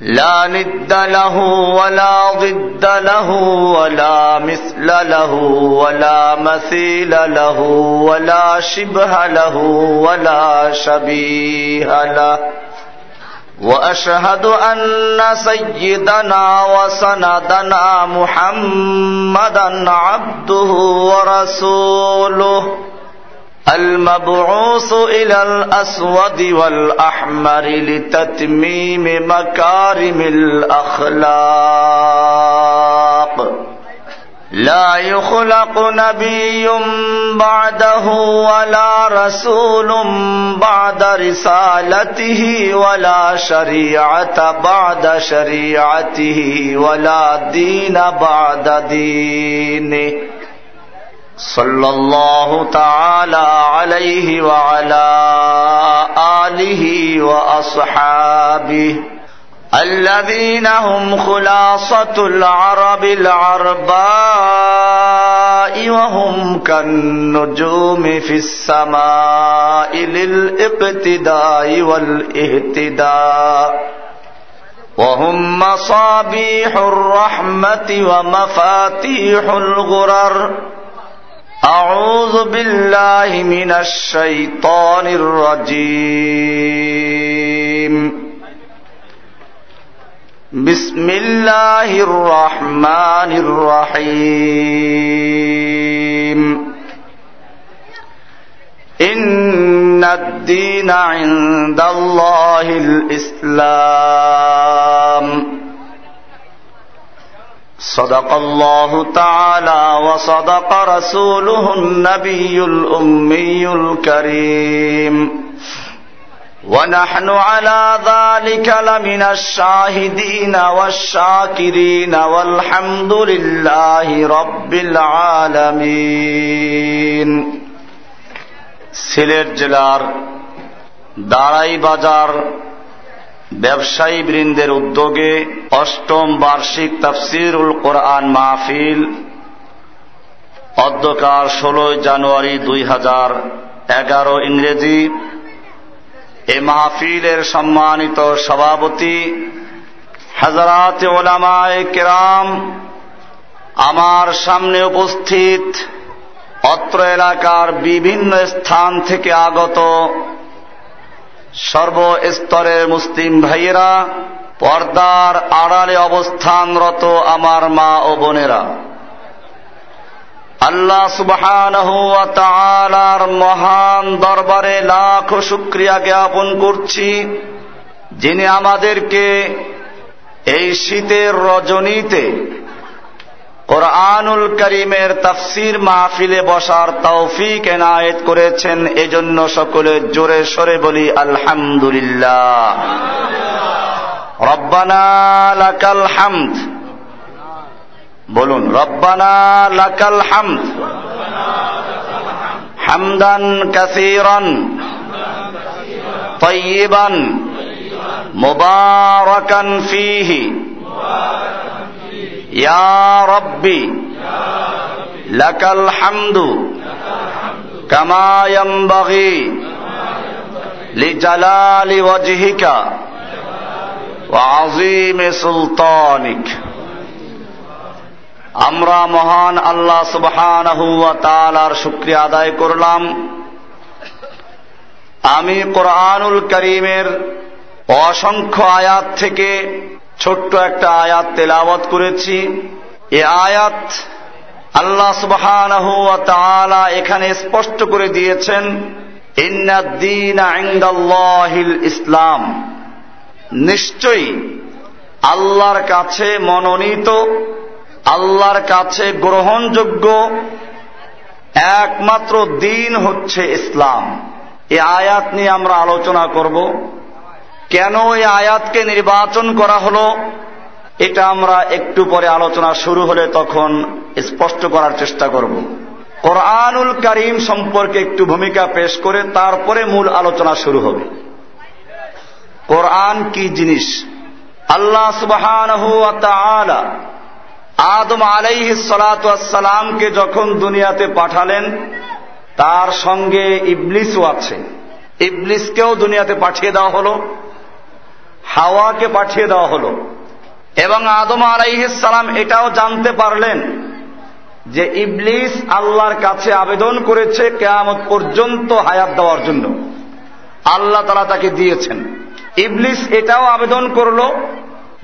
لا ند له ولا ضد له ولا مثل له ولا مثيل له ولا شبه له ولا شبيه له. وأشهد أن سيدنا وسندنا محمدا عبده ورسوله. المبعوث الى الاسود والاحمر لتتميم مكارم الاخلاق لا يخلق نبي بعده ولا رسول بعد رسالته ولا شريعه بعد شريعته ولا دين بعد دينه صلى الله تعالى عليه وعلى آله وأصحابه الذين هم خلاصة العرب العرباء وهم كالنجوم في السماء للإقتداء والإهتداء وهم مصابيح الرحمة ومفاتيح الغرر أعوذ بالله من الشيطان الرجيم بسم الله الرحمن الرحيم إن الدين عند الله الإسلام صدق الله تعالى وصدق رسوله النبي الأمي الكريم ونحن على ذلك لمن الشاهدين والشاكرين والحمد لله رب العالمين সিলেট জেলার দাঁড়াই বাজার ব্যবসায়ী বৃন্দের উদ্যোগে অষ্টম বার্ষিক তফসিরুল কোরআন মাহফিল অধ্যকার ষোলোই জানুয়ারি দুই হাজার এগারো ইংরেজি। এ মাহফিলের সম্মানিত সভাপতি হাজারাত ওলামায় কেরাম আমার সামনে উপস্থিত অত্র এলাকার বিভিন্ন স্থান থেকে আগত সর্বস্তরের মুসলিম ভাইয়েরা, পর্দার আড়ালে অবস্থানরত আমার মা ও বোনেরা। আল্লাহ সুবহানার মহান দরবারে লাখ শুক্রিয়া জ্ঞাপন করছি, যিনি আমাদেরকে এই শীতের রজনীতে কোরআনুল করিমের তাফসির মাহফিলে বসার তৌফিক এনায়েত করেছেন এজন্য সকলে জোরে সরে বলি আলহামদুলিল্লাহ রব্বানা লাকাল হামদ বলুন রব্বানা লাকাল হামদ হামদান কাসীরান طيبا مباركا فيه ইয়া রব্বি, লাকাল হামদু কামায়াম্বাগি লিজালালি ওয়াজহিকা ওয়া সুলতানিক। আমরা মহান আল্লাহ সুবহানাহু ওয়া তাআলার শুকরিয়া আদায় করলাম। আমি কোরআনুল করিমের অসংখ্য আয়াত থেকে ছোট্ট একটা আয়াত তেলাওয়াত করেছি। এ আয়াত আল্লাহ সুবহানাহু ওয়া এখানে স্পষ্ট করে দিয়েছেন ইসলাম। নিশ্চয়ই আল্লাহর কাছে মনোনীত, আল্লাহর কাছে গ্রহণযোগ্য একমাত্র দিন হচ্ছে ইসলাম। এ আয়াত নিয়ে আমরা আলোচনা করব। কেন এই আয়াতকে নির্বাচন করা হলো? এটা আমরা একটু পরে আলোচনা শুরু হলে তখন স্পষ্ট করার চেষ্টা করব। কোরআনুল করিম সম্পর্কে একটু ভূমিকা পেশ করে তারপরে মূল আলোচনা শুরু হবে। কোরআন কি জিনিস? আল্লাহ সুবহান আদম আলাইহি সালাতামকে যখন দুনিয়াতে পাঠালেন, তার সঙ্গে ইবলিসও আছে। ইবলিসকেও দুনিয়াতে পাঠিয়ে দেওয়া হলো। হাওয়াকে পাঠিয়ে দেওয়া হলো। এবং আদম আলাইহিসালাম এটাও জানতে পারলেন যে ইবলিস আল্লাহর কাছে আবেদন করেছে কেয়ামত পর্যন্ত হায়াত দেওয়ার জন্য। আল্লাহ তারা তাকে দিয়েছেন। ইবলিস এটাও আবেদন করল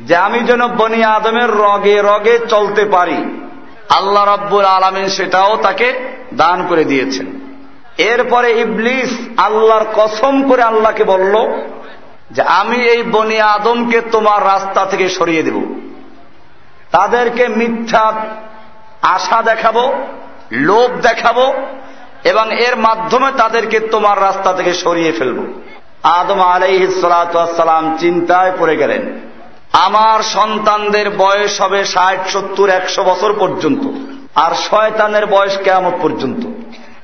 যে আমি যেন বনি আদমের রগে রগে চলতে পারি। আল্লাহ রব্বুল আলমিন সেটাও তাকে দান করে দিয়েছেন। এরপরে ইবলিস আল্লাহর কসম করে আল্লাহকে বলল যে আমি এই বনি আদমকে তোমার রাস্তা থেকে সরিয়ে দেব। তাদেরকে মিথ্যা আশা দেখাবো, লোভ দেখাবো, এবং এর মাধ্যমে তাদেরকে তোমার রাস্তা থেকে সরিয়ে ফেলব। আদম আলাইহিসালাম চিন্তায় পড়ে গেলেন, আমার সন্তানদের বয়স হবে ষাট, সত্তর, একশো বছর পর্যন্ত, আর শয়তানের বয়স কেমন পর্যন্ত।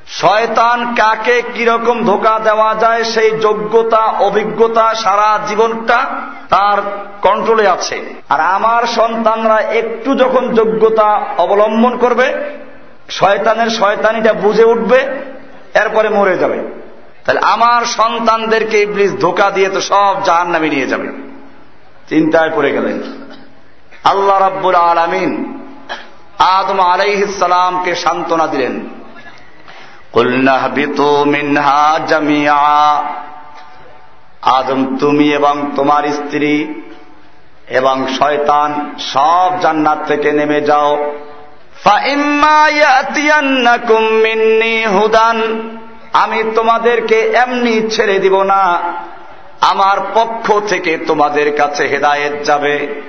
শয়তান কাকে কীরকম ধোকা দেওয়া যায়, সেই যোগ্যতা, অভিজ্ঞতা সারা জীবনটা তার কন্ট্রোলে আছে। আর আমার সন্তানরা একটু যখন যোগ্যতা অবলম্বন করবে, শয়তানের শয়তানিটা বুঝে উঠবে, এরপরে মরে যাবে। তাহলে আমার সন্তানদেরকে ইবলিস ধোকা দিয়ে তো সব জাহান নামে নিয়ে যাবে। চিন্তায় পড়ে গেলেন। আল্লাহ রাব্বুল আলমিন আদম আলাইহিসালামকে সান্ত্বনা দিলেন। আদম, তুমি এবং তোমার স্ত্রী এবং শয়তান সব জান্নাত থেকে নেমে যাও। হুদান। আমি তোমাদেরকে এমনি ছেড়ে দিব না। আমার পক্ষ থেকে তোমাদের কাছে হেদায়েত যাবে।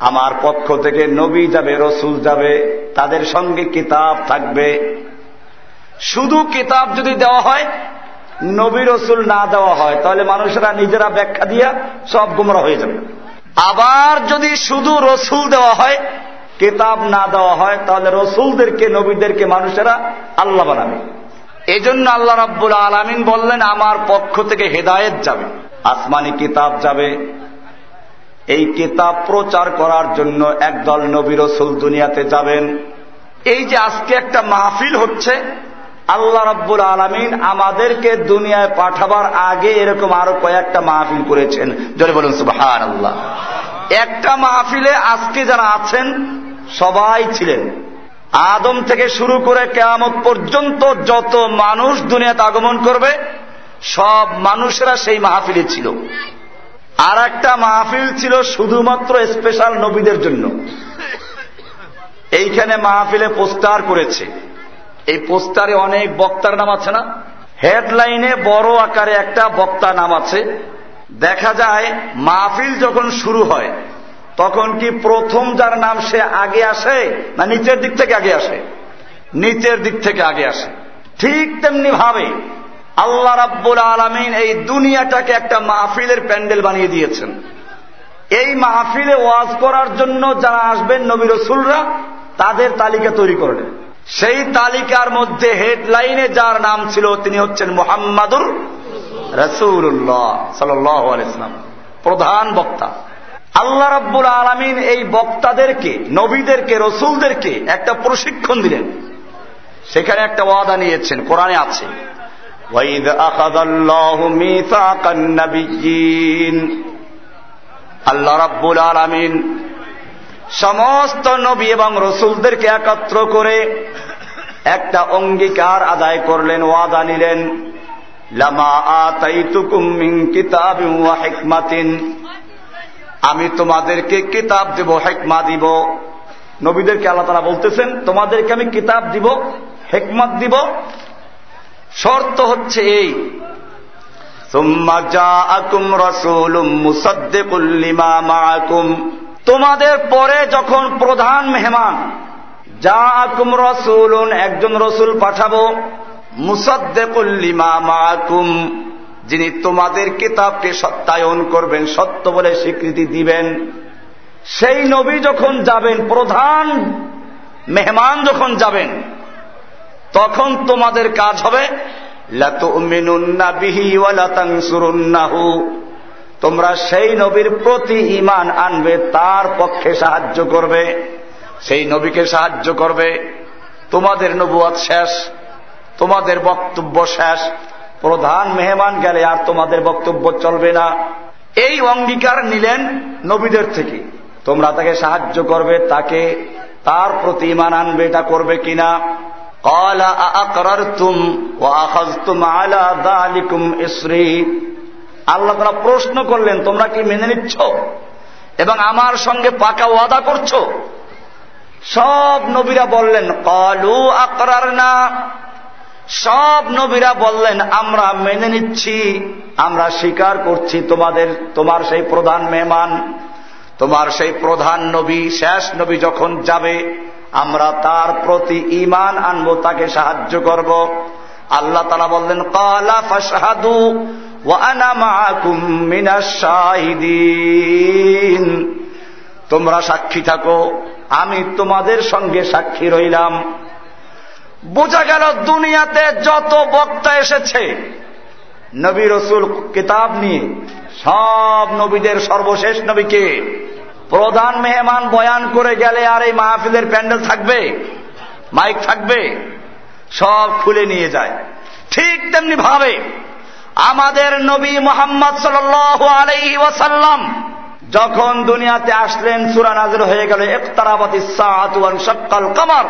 আমার পক্ষ থেকে নবী যাবে, রসুল যাবে। তাদের সঙ্গে কিতাব থাকবে। শুধু কিতাব যদি দেওয়া হয়, নবী রসুল না দেওয়া হয়, তাহলে মানুষেরা নিজেরা ব্যাখ্যা দিয়া সব গুমরা হয়ে যাবে। আবার যদি শুধু রসুল দেওয়া হয়, কিতাব না দেওয়া হয়, তাহলে রসুলদেরকে, নবীদেরকে মানুষেরা আল্লাহ বানাবে। এই জন্য আল্লাহ রাব্বুল আলমিন বললেন, আমার পক্ষ থেকে হেদায়েত যাবে, আসমানি কিতাব যাবে। এই কিতাব প্রচার করার জন্য একদল নবী রসুল দুনিয়াতে যাবেন। এই যে আজকে একটা মাহফিল হচ্ছে আল্লাহ রব্বুল আলমিন আমাদেরকে দুনিয়ায় পাঠাবার আগে এরকম আরও কয়েকটা মাহফিল করেছেন। যদি বলুন সুবাহান আল্লাহ একটা মাহফিলে আজকে যারা আছেন, সবাই ছিলেন। আদম থেকে শুরু করে কেয়ামত পর্যন্ত যত মানুষ দুনিয়াতে আগমন করবে, সব মানুষেরা সেই মাহফিলে ছিল। আর একটা মাহফিল ছিল শুধুমাত্র স্পেশাল নবীদের জন্য। এইখানে মাহফিলে পোস্টার করেছে। এই পোস্টারে অনেক বক্তার নাম আছে না? হেডলাইনে বড় আকারে একটা বক্তার নাম আছে। দেখা যায়, মাহফিল যখন শুরু হয়, তখন কি প্রথম যার নাম সে আগে আসে না নিচের দিক থেকে আগে আসে? নিচের দিক থেকে আগে আসে। ঠিক তেমনি ভাবে আল্লাহ রাব্বুল আলমিন এই দুনিয়াটাকে একটা মাহফিলের প্যান্ডেল বানিয়ে দিয়েছেন। এই মাহফিলে ওয়াজ করার জন্য যারা আসবেন নবী রসুলরা, তাদের তালিকা তৈরি করলেন সেই তালিকার মধ্যে হেডলাইনে যার নাম ছিল তিনি হচ্ছেন মোহাম্মদুর রসুল্লাহ সাল্লাম প্রধান বক্তা। আল্লাহ রব্বুল আলমিন এই বক্তাদেরকে, নবীদেরকে, রসুলদেরকে একটা প্রশিক্ষণ দিলেন। সেখানে একটা ওয়াদা নিয়েছেন, কোরআনে আছে আল্লাহ রব্বুল আলমিন সমস্ত নবী এবং রসুলদেরকে একত্র করে একটা অঙ্গীকার আদায় করলেন, ওয়াদা নিলেন। লামা আমি তোমাদেরকে কিতাব দিব, হেকমা দিব। নবীদেরকে আল্লাহ তারা বলতেছেন, তোমাদেরকে আমি কিতাব দিব, হেকমত দিব। শর্ত হচ্ছে এই তোমাদের পরে যখন প্রধান মেহমান যা আকুম একজন রসুল পাঠাবো মুসদ্দেকুল্লিমা মাকুম যিনি তোমাদের কিতাবকে সত্যায়ন করবেন, সত্য বলে স্বীকৃতি দিবেন। সেই নবী যখন যাবেন, প্রধান মেহমান যখন যাবেন, তখন তোমাদের কাজ হবে তোমরা সেই নবীর প্রতি ইমান আনবে, তার পক্ষে সাহায্য করবে। সেই নবীকে সাহায্য করবে। তোমাদের নবুয়াদ শেষ, তোমাদের বক্তব্য শেষ। প্রধান মেহমান গেলে আর তোমাদের বক্তব্য চলবে না। এই অঙ্গীকার নিলেন নবীদের থেকে। তোমরা তাকে সাহায্য করবে, তাকে তার প্রতি ইমান আনবে, এটা করবে কিনা? আল্লাহ তারা প্রশ্ন করলেন, তোমরা কি মেনে নিচ্ছ? এবং আমার সঙ্গে পাকা ওয়াদা করছ? সব নবীরা বললেন, কলু আকরার না সব নবীরা বললেন, আমরা মেনে নিচ্ছি, আমরা স্বীকার করছি তোমাদের, তোমার সেই প্রধান মেহমান, তোমার সেই প্রধান নবী, শেষ নবী যখন যাবে, আমরা তার প্রতি ইমান আনব, তাকে সাহায্য করব। আল্লাহ তালা বললেন, কালা ফাসাদু তোমরা সাক্ষী থাকো। আমি তোমাদের সঙ্গে সাক্ষী রইলাম। বোঝা গেল দুনিয়াতে যত বক্তা এসেছে, নবী রসুল কিতাব নিয়ে সব নবীদের সর্বশেষ নবীকে প্রধান মেহমান বয়ান করে গেলে আর এই মাহফিলের প্যান্ডেল থাকবে, মাইক থাকবে, সব খুলে নিয়ে যায়। ঠিক তেমনি ভাবে আমাদের নবী মোহাম্মদ সাল আলহি ওয়াসাল্লাম যখন দুনিয়াতে আসলেন, সুরা নাজর হয়ে গেল একতারাবাতি সকাল কামার।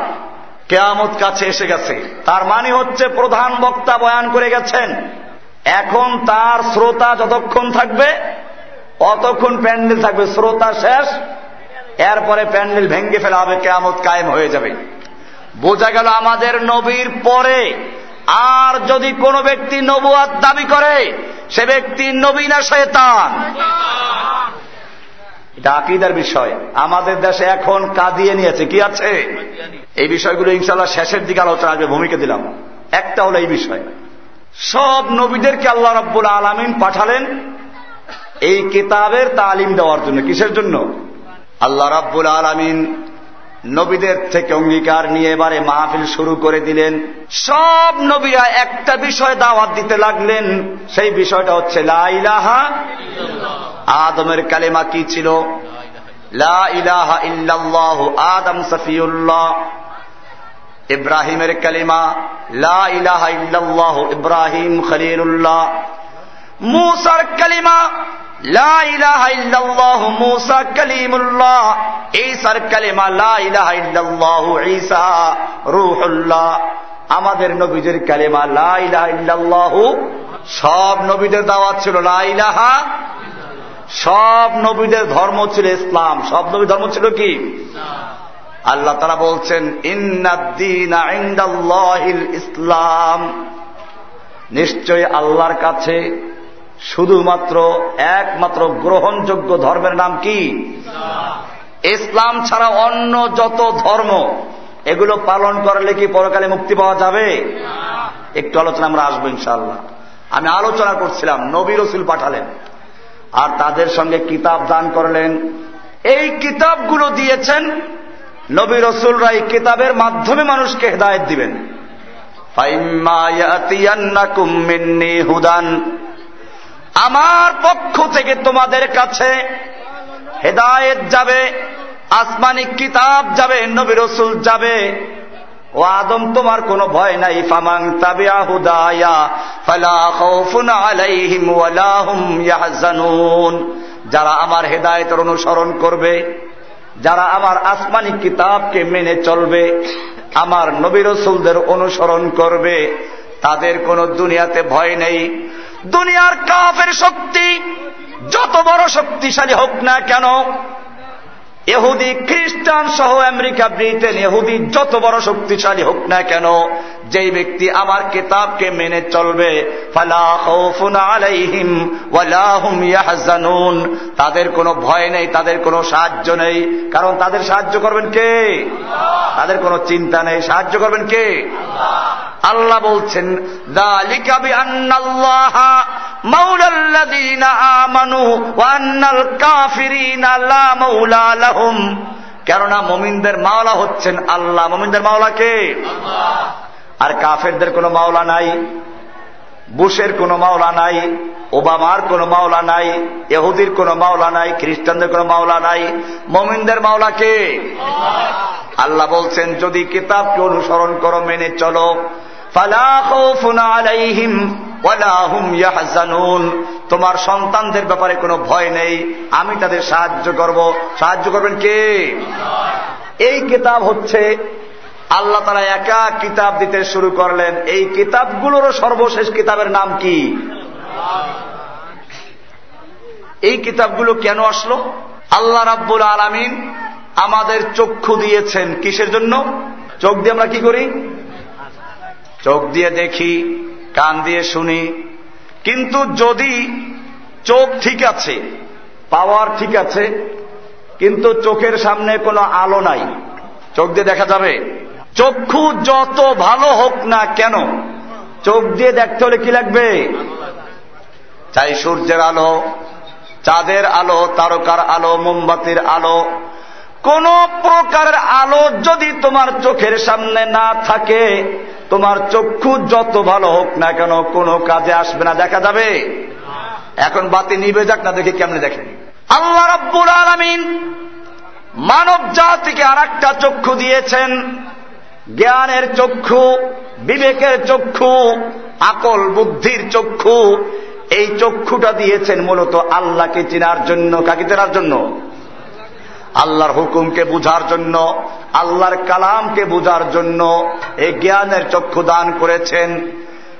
কেয়ামত কাছে এসে গেছে। তার মানে হচ্ছে প্রধান বক্তা বয়ান করে গেছেন, এখন তার শ্রোতা যতক্ষণ থাকবে, অতক্ষণ প্যান্ডেল থাকবে। শ্রোতা শেষ, এরপরে প্যান্ডেল ভেঙ্গে ফেলা হবে, কেয়ামত কায়েম হয়ে যাবে। বোঝা গেল আমাদের নবীর পরে আর যদি কোনো ব্যক্তি নবুয়াদ দাবি করে, সে ব্যক্তি নবীনা শয়তান। এটা আকিদার বিষয়। আমাদের দেশে এখন কাঁদিয়ে নিয়েছে। কি আছে? এই বিষয়গুলো ইনশাল্লাহ শেষের দিকে আলোচনা আসবে, ভূমিকা দিলাম। একটা হলো এই বিষয়। সব নবীদেরকে আল্লাহ রব্বুল আলমিন পাঠালেন এই কিতাবের তালিম দেওয়ার জন্য। কিসের জন্য? আল্লাহ রাব্বুল আলমিন নবীদের থেকে অঙ্গীকার নিয়ে এবারে মাহফিল শুরু করে দিলেন। সব নবীরা একটা বিষয় দাওয়াত দিতে লাগলেন। সেই বিষয়টা হচ্ছে লাইলাহা আদমের কালেমা কি ছিল? লা ইলাহা ইল্লাল্লাহু আদম সফিউল্লাহ। ইব্রাহিমের কালিমা, লা ইলাহা ইল্লাল্লাহ ইব্রাহিম খলিলুল্লাহ। মুসার কালিমা আমাদের নবীদের কালিমা লা ইলাহা সব নবীদের দাওয়াত ছিল লা ইলাহা। সব নবীদের ধর্ম ছিল ইসলাম। সব নবী ধর্ম ছিল কি? আল্লাহ তারা বলছেন ইসলাম। নিশ্চয় আল্লাহর কাছে শুধুমাত্র একমাত্র গ্রহণযোগ্য ধর্মের নাম কি? ইসলাম ছাড়া অন্য যত ধর্ম, এগুলো পালন করলে কি পরকালে মুক্তি পাওয়া যাবে? একটু আলোচনা আমরা আসব ইনশাল্লাহ আমি আলোচনা করছিলাম, নবী রসুল পাঠালেন, আর তাদের সঙ্গে কিতাব দান করলেন। এই কিতাবগুলো দিয়েছেন, নবী রসুলরা এই কিতাবের মাধ্যমে মানুষকে হেদায়ত দিবেন। হুদান আমার পক্ষ থেকে তোমাদের কাছে হেদায়েত যাবে, আসমানি কিতাব যাবে, নবী রসুল যাবে। ও আদম, তোমার কোনো ভয় নাই। ফামাং তাবিয়া হুদায়া ফালা হুম যারা আমার হেদায়েতের অনুসরণ করবে, যারা আমার আসমানি কিতাবকে মেনে চলবে, আমার নবী রসুলদের অনুসরণ করবে, তাদের কোনো দুনিয়াতে ভয় নেই। দুনিয়ার কাফের শক্তি যত বড় শক্তিশালী হোক না কেন এহুদি খ্রিস্টান সহ আমেরিকা, ব্রিটেন এহুদি যত বড় শক্তিশালী হোক না কেন, যেই ব্যক্তি আমার কিতাবকে মেনে চলবে তাদের কোনো ভয় নেই, তাদের কোনো সাহায্য নেই। কারণ তাদের সাহায্য করবেন কে? তাদের কোনো চিন্তা নেই। সাহায্য করবেন কে? আল্লাহ বলছেন কেননা মমিনদের মাওলা হচ্ছেন আল্লাহ। মমিনদের মাওলা কে? আর কাফেরদের কোনো মাওলা নাই বুশের কোনো মাওলা নাই ওবামার কোনো মাওলা নাই এহুদির কোনো মাওলা নাই খ্রিস্টানদের কোনো মাওলা নাই। মমিনদের মাওলা কে? আল্লাহ বলছেন যদি কিতাবকে অনুসরণ করো মেনে চলো। তোমার সন্তানদের ব্যাপারে কোনো ভয় নেই, আমি তাদের সাহায্য করব। সাহায্য করবেন কে? এই কিতাব হচ্ছে, আল্লাহ তারা একা কিতাব দিতে শুরু করলেন। এই কিতাবগুলোরও সর্বশেষ কিতাবের নাম কি? এই কিতাবগুলো কেন আসলো? আল্লাহ রাব্বুল আলমিন আমাদের চক্ষু দিয়েছেন। কিসের জন্য? চোখ দিয়ে আমরা কি করি? চোখ দিয়ে দেখি, কান দিয়ে শুনি। কিন্তু যদি চোখ ঠিক আছে, পাওয়ার ঠিক আছে, কিন্তু চোখের সামনে কোনো আলো নাই, চোখ দিয়ে দেখা যাবে? চক্ষু যত ভালো হোক না কেন, চোখ দিয়ে দেখতে হলে কি লাগবে? চাই সূর্যের আলো, চাঁদের আলো, তারকার আলো, মোমবাতির আলো। কোন প্রকারের আলো যদি তোমার চোখের সামনে না থাকে তোমার চক্ষু যত ভালো হোক না কেন কোনো কাজে আসবে না, দেখা যাবে। এখন বাতি নিবে যাক না, দেখে কেমনে দেখেন আল্লাহ রাব্বুল আলমিন মানব জাতিকে আর একটা চক্ষু দিয়েছেন। জ্ঞানের চক্ষু, বিবেকের চক্ষু, আকল বুদ্ধির চক্ষু। এই চক্ষুটা দিয়েছেন মূলত আল্লাহকে চেনার জন্য, কাকে চেনার জন্য? আল্লাহর হুকুমকে বুঝার জন্য, আল্লাহর কালামকে বুঝার জন্য এই জ্ঞানের চক্ষু দান করেছেন।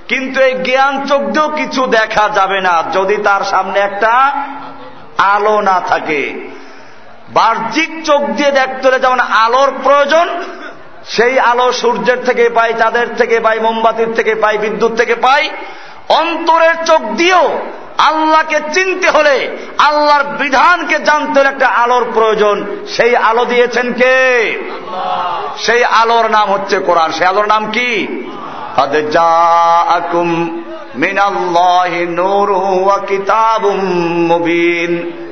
কিন্তু এই জ্ঞান চোখ দিয়েও কিছু দেখা যাবে না, যদি তার সামনে একটা আলো না থাকে। বাহ্যিক চোখ দিয়ে দেখতে হলে যেমন আলোর প্রয়োজন, সেই আলো সূর্যের থেকে পাই, চাঁদের থেকে পাই, মোমবাতির থেকে পাই, বিদ্যুৎ থেকে পাই অন্তরের চোখ দিয়েও আল্লাহকে চিনতে হলে আল্লাহর বিধানকে জানতে হলে একটা আলোর প্রয়োজন। সেই আলো দিয়েছেন কে? সেই আলোর নাম হচ্ছে কোরআন। সেই আলোর নাম কি?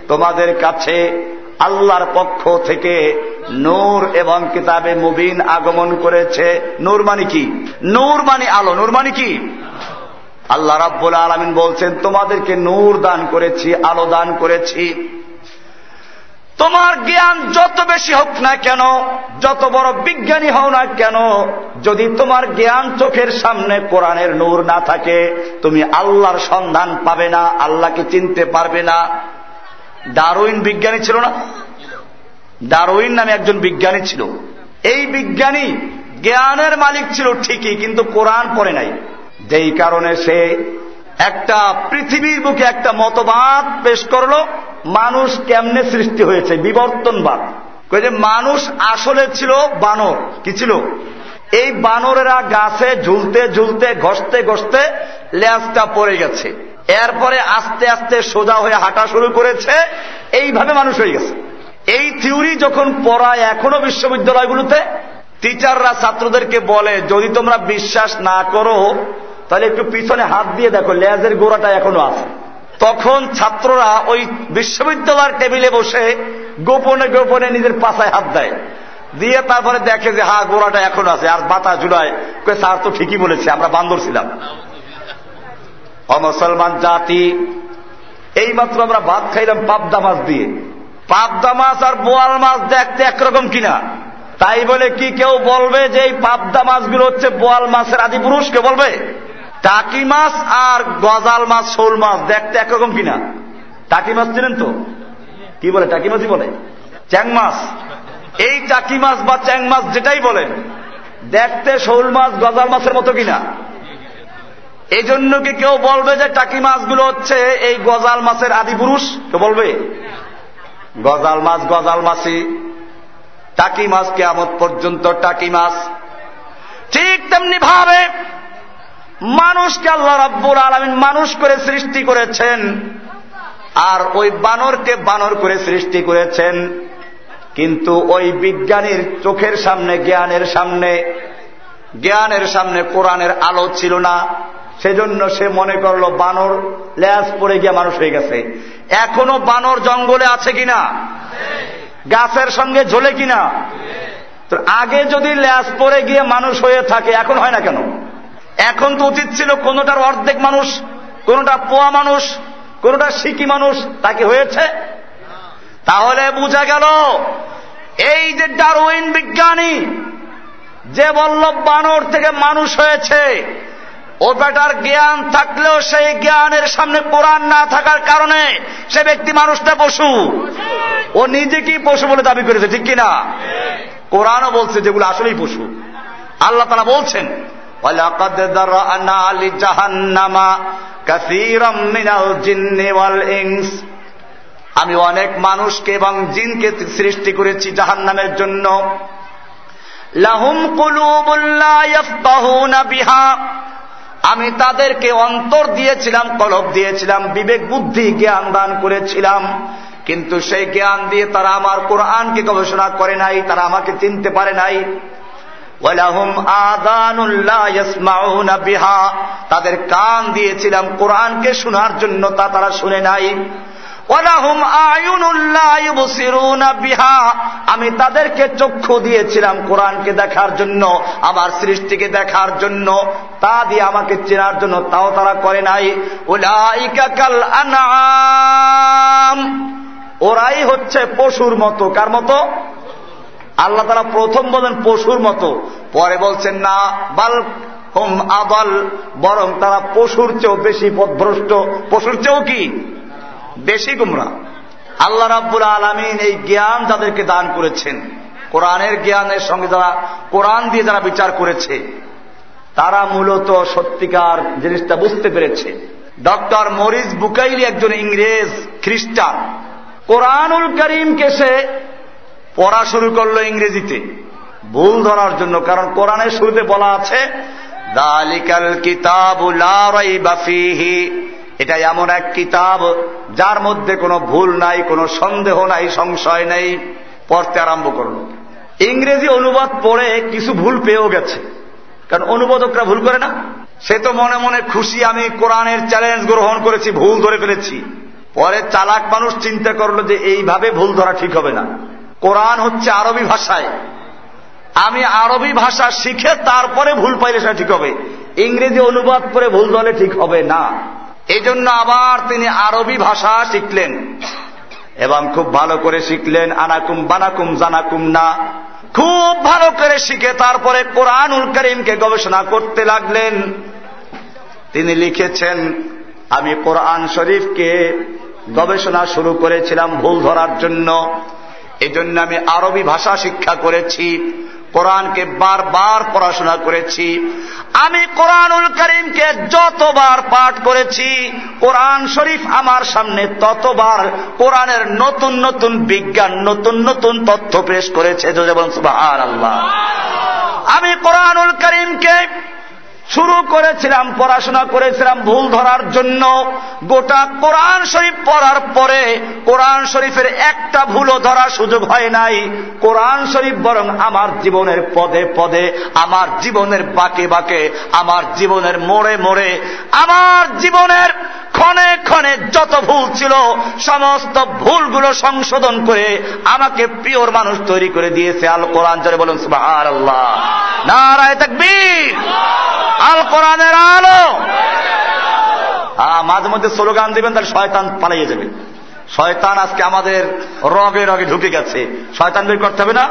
তোমাদের কাছে আল্লাহর পক্ষ থেকে নূর এবং কিতাবে মুবিন আগমন করেছে। নূর মানে কি? নূর মানে আলো। নূর মানে কি? আল্লাহ রাব্বুল আলমিন বলছেন, তোমাদেরকে নূর দান করেছি, আলো দান করেছি। তোমার জ্ঞান যত বেশি হোক না কেন, যত বড় বিজ্ঞানী হও না কেন, যদি তোমার জ্ঞান চোখের সামনে কোরআনের নূর না থাকে, তুমি আল্লাহর সন্ধান পাবে না, আল্লাহকে চিনতে পারবে না। ডারউইন বিজ্ঞানী ছিল না? ডারউইন নামে একজন বিজ্ঞানী ছিল। এই বিজ্ঞানী জ্ঞানের মালিক ছিল ঠিকই, কিন্তু কোরআন পড়ে নাই। যেই কারণে সে একটা পৃথিবীর বুকে একটা মতবাদ পেশ করল, মানুষ কেমনে সৃষ্টি হয়েছে? বিবর্তনবাদ। যে মানুষ আসলে ছিল বানর। কি ছিল? এই বানরেরা গাছে ঝুলতে ঝুলতে, ঘষতে ঘষতে লেজটা পড়ে গেছে। এরপরে আস্তে আস্তে সোজা হয়ে হাঁটা শুরু করেছে। এইভাবে মানুষ হয়ে গেছে। এই থিওরি যখন পড়ায় এখনও বিশ্ববিদ্যালয়গুলোতে, টিচাররা ছাত্রদেরকে বলে, যদি তোমরা বিশ্বাস না করো তাহলে একটু পিছনে হাত দিয়ে দেখো, লেজের গোড়াটা এখনও আছে। তখন ছাত্ররা ওই বিশ্ববিদ্যালয়ের টেবিলে বসে গোপনে গোপনে নিজের পাশায় হাত দেয়। দিয়ে তারপরে দেখে যে হা গোড়াটা এখনও আছে, আর বাতা জুড়ায় স্যার তো ঠিকই বলেছে, আমরা বান্দর ছিলাম। অমুসলমান জাতি, এইমাত্র আমরা ভাত খাইলাম পাবদা মাছ দিয়ে। পাবদা মাছ আর বোয়াল মাছ দেখতে একরকম কিনা? তাই বলে কি কেউ বলবে যে, এই পাবদা মাছগুলো হচ্ছে বোয়াল মাছের আদি পুরুষ কে বলবে? টাকি মাছ আর গজাল মাছ, শোল মাছ, দেখতে একরকম কিনা? টাকি মাছ চিনেন তো? কি বলে, টাকি মাছই বলে? চ্যাং মাছ। এই টাকি মাছ বা চ্যাং মাছ যেটাই বলেন, দেখতে শোল মাছ, গজাল মাছের মতো কিনা? এই জন্য কি কেউ বলবে যে টাকি মাছগুলো হচ্ছে এই গজাল মাছের আদি পুরুষ? কেউ বলবে? গজাল মাছ, গজাল মাছি। টাকি মাছ কেয়ামত পর্যন্ত টাকি মাছ। ঠিক তেমনি ভাবে মানুষকে আল্লাহ রাব্বুল আলমিন মানুষ করে সৃষ্টি করেছেন। আর ওই বানরকে বানর করে সৃষ্টি করেছেন। কিন্তু ওই বিজ্ঞানীর চোখের সামনে, জ্ঞানের সামনে জ্ঞানের সামনে কোরআনের আলো ছিল না। সেজন্য সে মনে করল, বানর ল্যাস পড়ে গিয়ে মানুষ হয়ে গেছে। এখনও বানর জঙ্গলে আছে কিনা? গাছের সঙ্গে ঝোলে কিনা? আগে যদি ল্যাস পড়ে গিয়ে মানুষ হয়ে থাকে, এখন হয় না কেন? এখন তো উচিত ছিল কোনোটার অর্ধেক মানুষ, কোনোটা পোয়া মানুষ, কোনোটা শিকি মানুষ তাকে হয়েছে? তাহলে বোঝা গেল, এই যে ডারউইন বিজ্ঞানী যে বলল বানর থেকে মানুষ হয়েছে, ও বেটার জ্ঞান থাকলেও সেই জ্ঞানের সামনে কোরআন না থাকার কারণে সে ব্যক্তি মানুষটা পশু। ও নিজেকেই পশু বলে দাবি করেছে, ঠিক কিনা? কোরআনও বলছে যেগুলো আসলেই পশু। আল্লাহ তারা বলছেন ولقد ذرأنا لجهنم كثيرا من الجن والإنس আমি অনেক মানুষকে এবং জিনকে সৃষ্টি করেছি জাহান্নামের জন্য লাহুম কুলুবুল্লাহ বিহা আমি তাদেরকে অন্তর দিয়েছিলাম কলব দিয়েছিলাম বিবেক বুদ্ধি জ্ঞান দান করেছিলাম কিন্তু সেই জ্ঞান দিয়ে তারা আমার কোরআনকে গবেষণা করে নাই তারা আমাকে চিনতে পারে নাই বিহা তাদের কান দিয়েছিলাম কোরআনকে শোনার জন্য, তা তারা শুনে নাই। আমি তাদেরকে চক্ষু দিয়েছিলাম কোরআনকে দেখার জন্য আমার সৃষ্টিকে দেখার জন্য। তা দিয়ে আমাকে চেনার জন্য, তাও তারা করে নাই। কাল আনাম ওরাই হচ্ছে পশুর মতো। কার মতো? আল্লাহ তারা প্রথম বলেন পশুর মতো। পরে বলছেন, না, বাল হোম আবাল বরং তারা পশুর চেয়েও বেশি পথভ্রষ্ট পশুর চেয়েও কি? বেশি গুমরা। আল্লাহ রাব্বুল আলমিন এই জ্ঞান যাদেরকে দান করেছেন, কোরআনের জ্ঞানের সঙ্গে যারা, কোরআন দিয়ে যারা বিচার করেছে, তারা মূলত সত্যিকার জিনিসটা বুঝতে পেরেছে। ডক্টর মরিস বুকাইলি একজন ইংরেজ খ্রিস্টান। কোরআনুল করিমকে সে পড়া শুরু করল ইংরেজিতে। ভুল ধরার জন্য, কারণ কোরআনের শুরুতে বলা আছে, দালিকাল কিতাবুলাফিহি এটা এমন এক কিতাব, যার মধ্যে কোনো ভুল নাই, কোনো সন্দেহ নাই, সংশয় নেই। পড়তে আরম্ভ করল। ইংরেজি অনুবাদ পড়ে কিছু ভুল পেয়েও গেছে। কারণ অনুবাদকরা ভুল করে না। সে তো মনে মনে খুশি, আমি কোরআনের চ্যালেঞ্জ গ্রহণ করেছি, ভুল ধরে ফেলেছি। পরে চালাক মানুষ চিন্তা করল যে, এইভাবে ভুল ধরা ঠিক হবে না। কোরআন হচ্ছে আরবি ভাষায়। আমি আরবি ভাষা শিখে তারপরে ভুল পাইলে সেটা ঠিক হবে। ইংরেজি অনুবাদ করে ভুল ধরলে ঠিক হবে না। এই জন্য আবার তিনি আরবি ভাষা শিখলেন। এবং খুব ভালো করে শিখলেন, আনাকুম বানাকুম জানাকুম না। খুব ভালো করে শিখে তারপরে কোরআনুল করিমকে গবেষণা করতে লাগলেন। তিনি লিখেছেন, আমি কোরআন শরীফকে গবেষণা শুরু করেছিলাম ভুল ধরার জন্য। এই জন্য আমি আরবি ভাষা শিক্ষা করেছি, কোরআনকে বারবার পড়াশোনা করেছি। আমি কোরআনুল করিমকে যতবার পাঠ করেছি, কোরআন শরীফ আমার সামনে ততবার কোরআনের নতুন নতুন বিজ্ঞান, নতুন নতুন তথ্য পেশ করেছে। আল্লাহ আমি কোরআনুল করিমকে শুরু করেছিলাম, পড়াশোনা করেছিলাম ভুল ধরার জন্য। গোটা কোরআন শরীফ পড়ার পরে কোরআন শরীফের একটা ভুলও ধরার সুযোগ হয় নাই। কোরআন শরীফ বরং আমার জীবনের পদে পদে, আমার জীবনের বাকে বাকে, আমার জীবনের মোড়ে মোড়ে, আমার জীবনের ক্ষণে ক্ষণে যত ভুল ছিল, সমস্ত ভুলগুলো সংশোধন করে আমাকে পিওর মানুষ তৈরি করে দিয়েছে আল কোরআন জরে বলুন সুবাহ আল্লাহ নারায় তাকবীর। আল। কোরআনের আলো মাঝে মধ্যে স্লোগান দিবেন, তাহলে শয়তান পালিয়ে যাবে। শয়তান আজকে আমাদের রগে রগে ঢুকে গেছে। শয়তান বের করতে হবে না।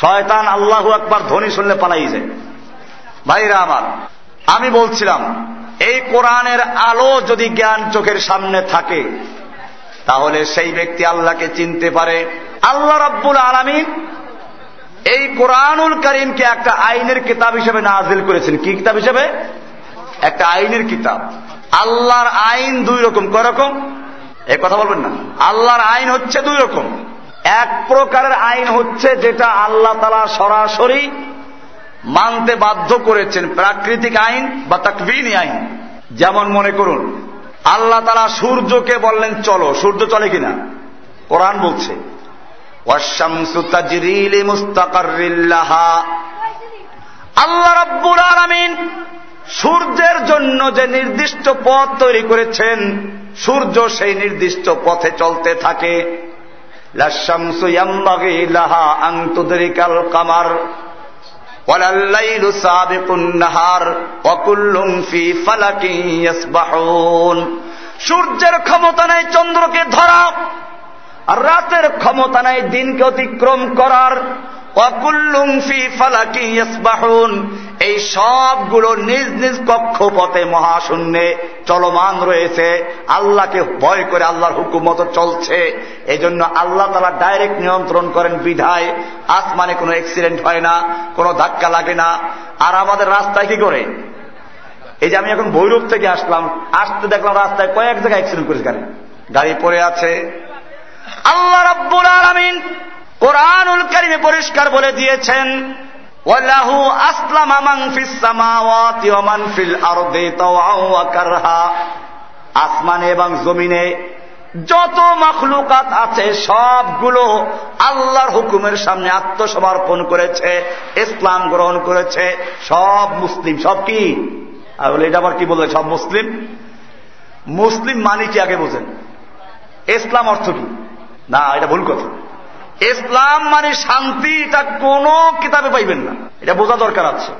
শয়তান আল্লাহ একবার ধ্বনি শুনলে পালাই যায়। ভাইরা আমার, আমি বলছিলাম, এই কোরআনের আলো যদি জ্ঞান চোখের সামনে থাকে, তাহলে সেই ব্যক্তি আল্লাহকে চিনতে পারে। আল্লাহ রব্বুল আলমিন এই কোরআনুল করিমকে একটা আইনের কিতাব হিসেবে নাজিল করেছেন। কি কিতাব হিসেবে? একটা আইনের কিতাব। আল্লাহর আইন দুই রকম। কয় রকম? এ কথা বলবেন না। আল্লাহর আইন হচ্ছে দুই রকম। এক প্রকারের আইন হচ্ছে যেটা আল্লাহ তালা সরাসরি মানতে বাধ্য করেছেন। প্রাকৃতিক আইন বা তাকবিনী আইন। যেমন মনে করুন, আল্লাহ তালা সূর্যকে বললেন, চলো। সূর্য চলে কিনা? কোরআন বলছে। আল্লাহ রব্বুল আলমিন সূর্যের জন্য যে নির্দিষ্ট পথ তৈরি করেছেন, সূর্য সেই নির্দিষ্ট পথে চলতে থাকে। কামার সূর্যের ক্ষমতা নেই চন্দ্রকে ধরা। আর রাতের ক্ষমতা নাই, দিনকে অতিক্রম করার। এই সবগুলো নিজ নিজ কক্ষপথে মহাশূন্যে চলমান রয়েছে। আল্লাহকে ভয় করে আল্লাহর হুকুমত চলছে। এই জন্য আল্লাহ তারা ডাইরেক্ট নিয়ন্ত্রণ করেন বিধায়। আসমানে কোনো অ্যাক্সিডেন্ট হয় না, কোনো ধাক্কা লাগে না। আর আমাদের রাস্তায় কি করে? এই যে আমি এখন ভৈরব থেকে আসলাম, আসতে দেখলাম রাস্তায় কয়েক জায়গায় অ্যাক্সিডেন্ট করেছে গাড়ি পড়ে আছে আল্লাহ রব্বুল আলমিন কোরআনুল কারিমে পরিষ্কার বলে দিয়েছেন ওয়াল্লাহু আসলামা মান ফিস সামাওয়াতি ওয়া মান ফিল আরদি তাওআন ওয়া কারহা। আসমানে এবং জমিনে যত মখলুকাত আছে, সবগুলো আল্লাহর হুকুমের সামনে আত্মসমর্পণ করেছে, ইসলাম গ্রহণ করেছে, সব মুসলিম। সব কি? এটা আবার কি বললেন সব মুসলিম? মুসলিম মানে কি আগে বোঝেন? ইসলাম অর্থ কি? না, এটা ভুল কথা। ইসলাম মানে শান্তি, এটা কোন কিতাবে পাইবেন না। এটা বোঝা দরকার আছে।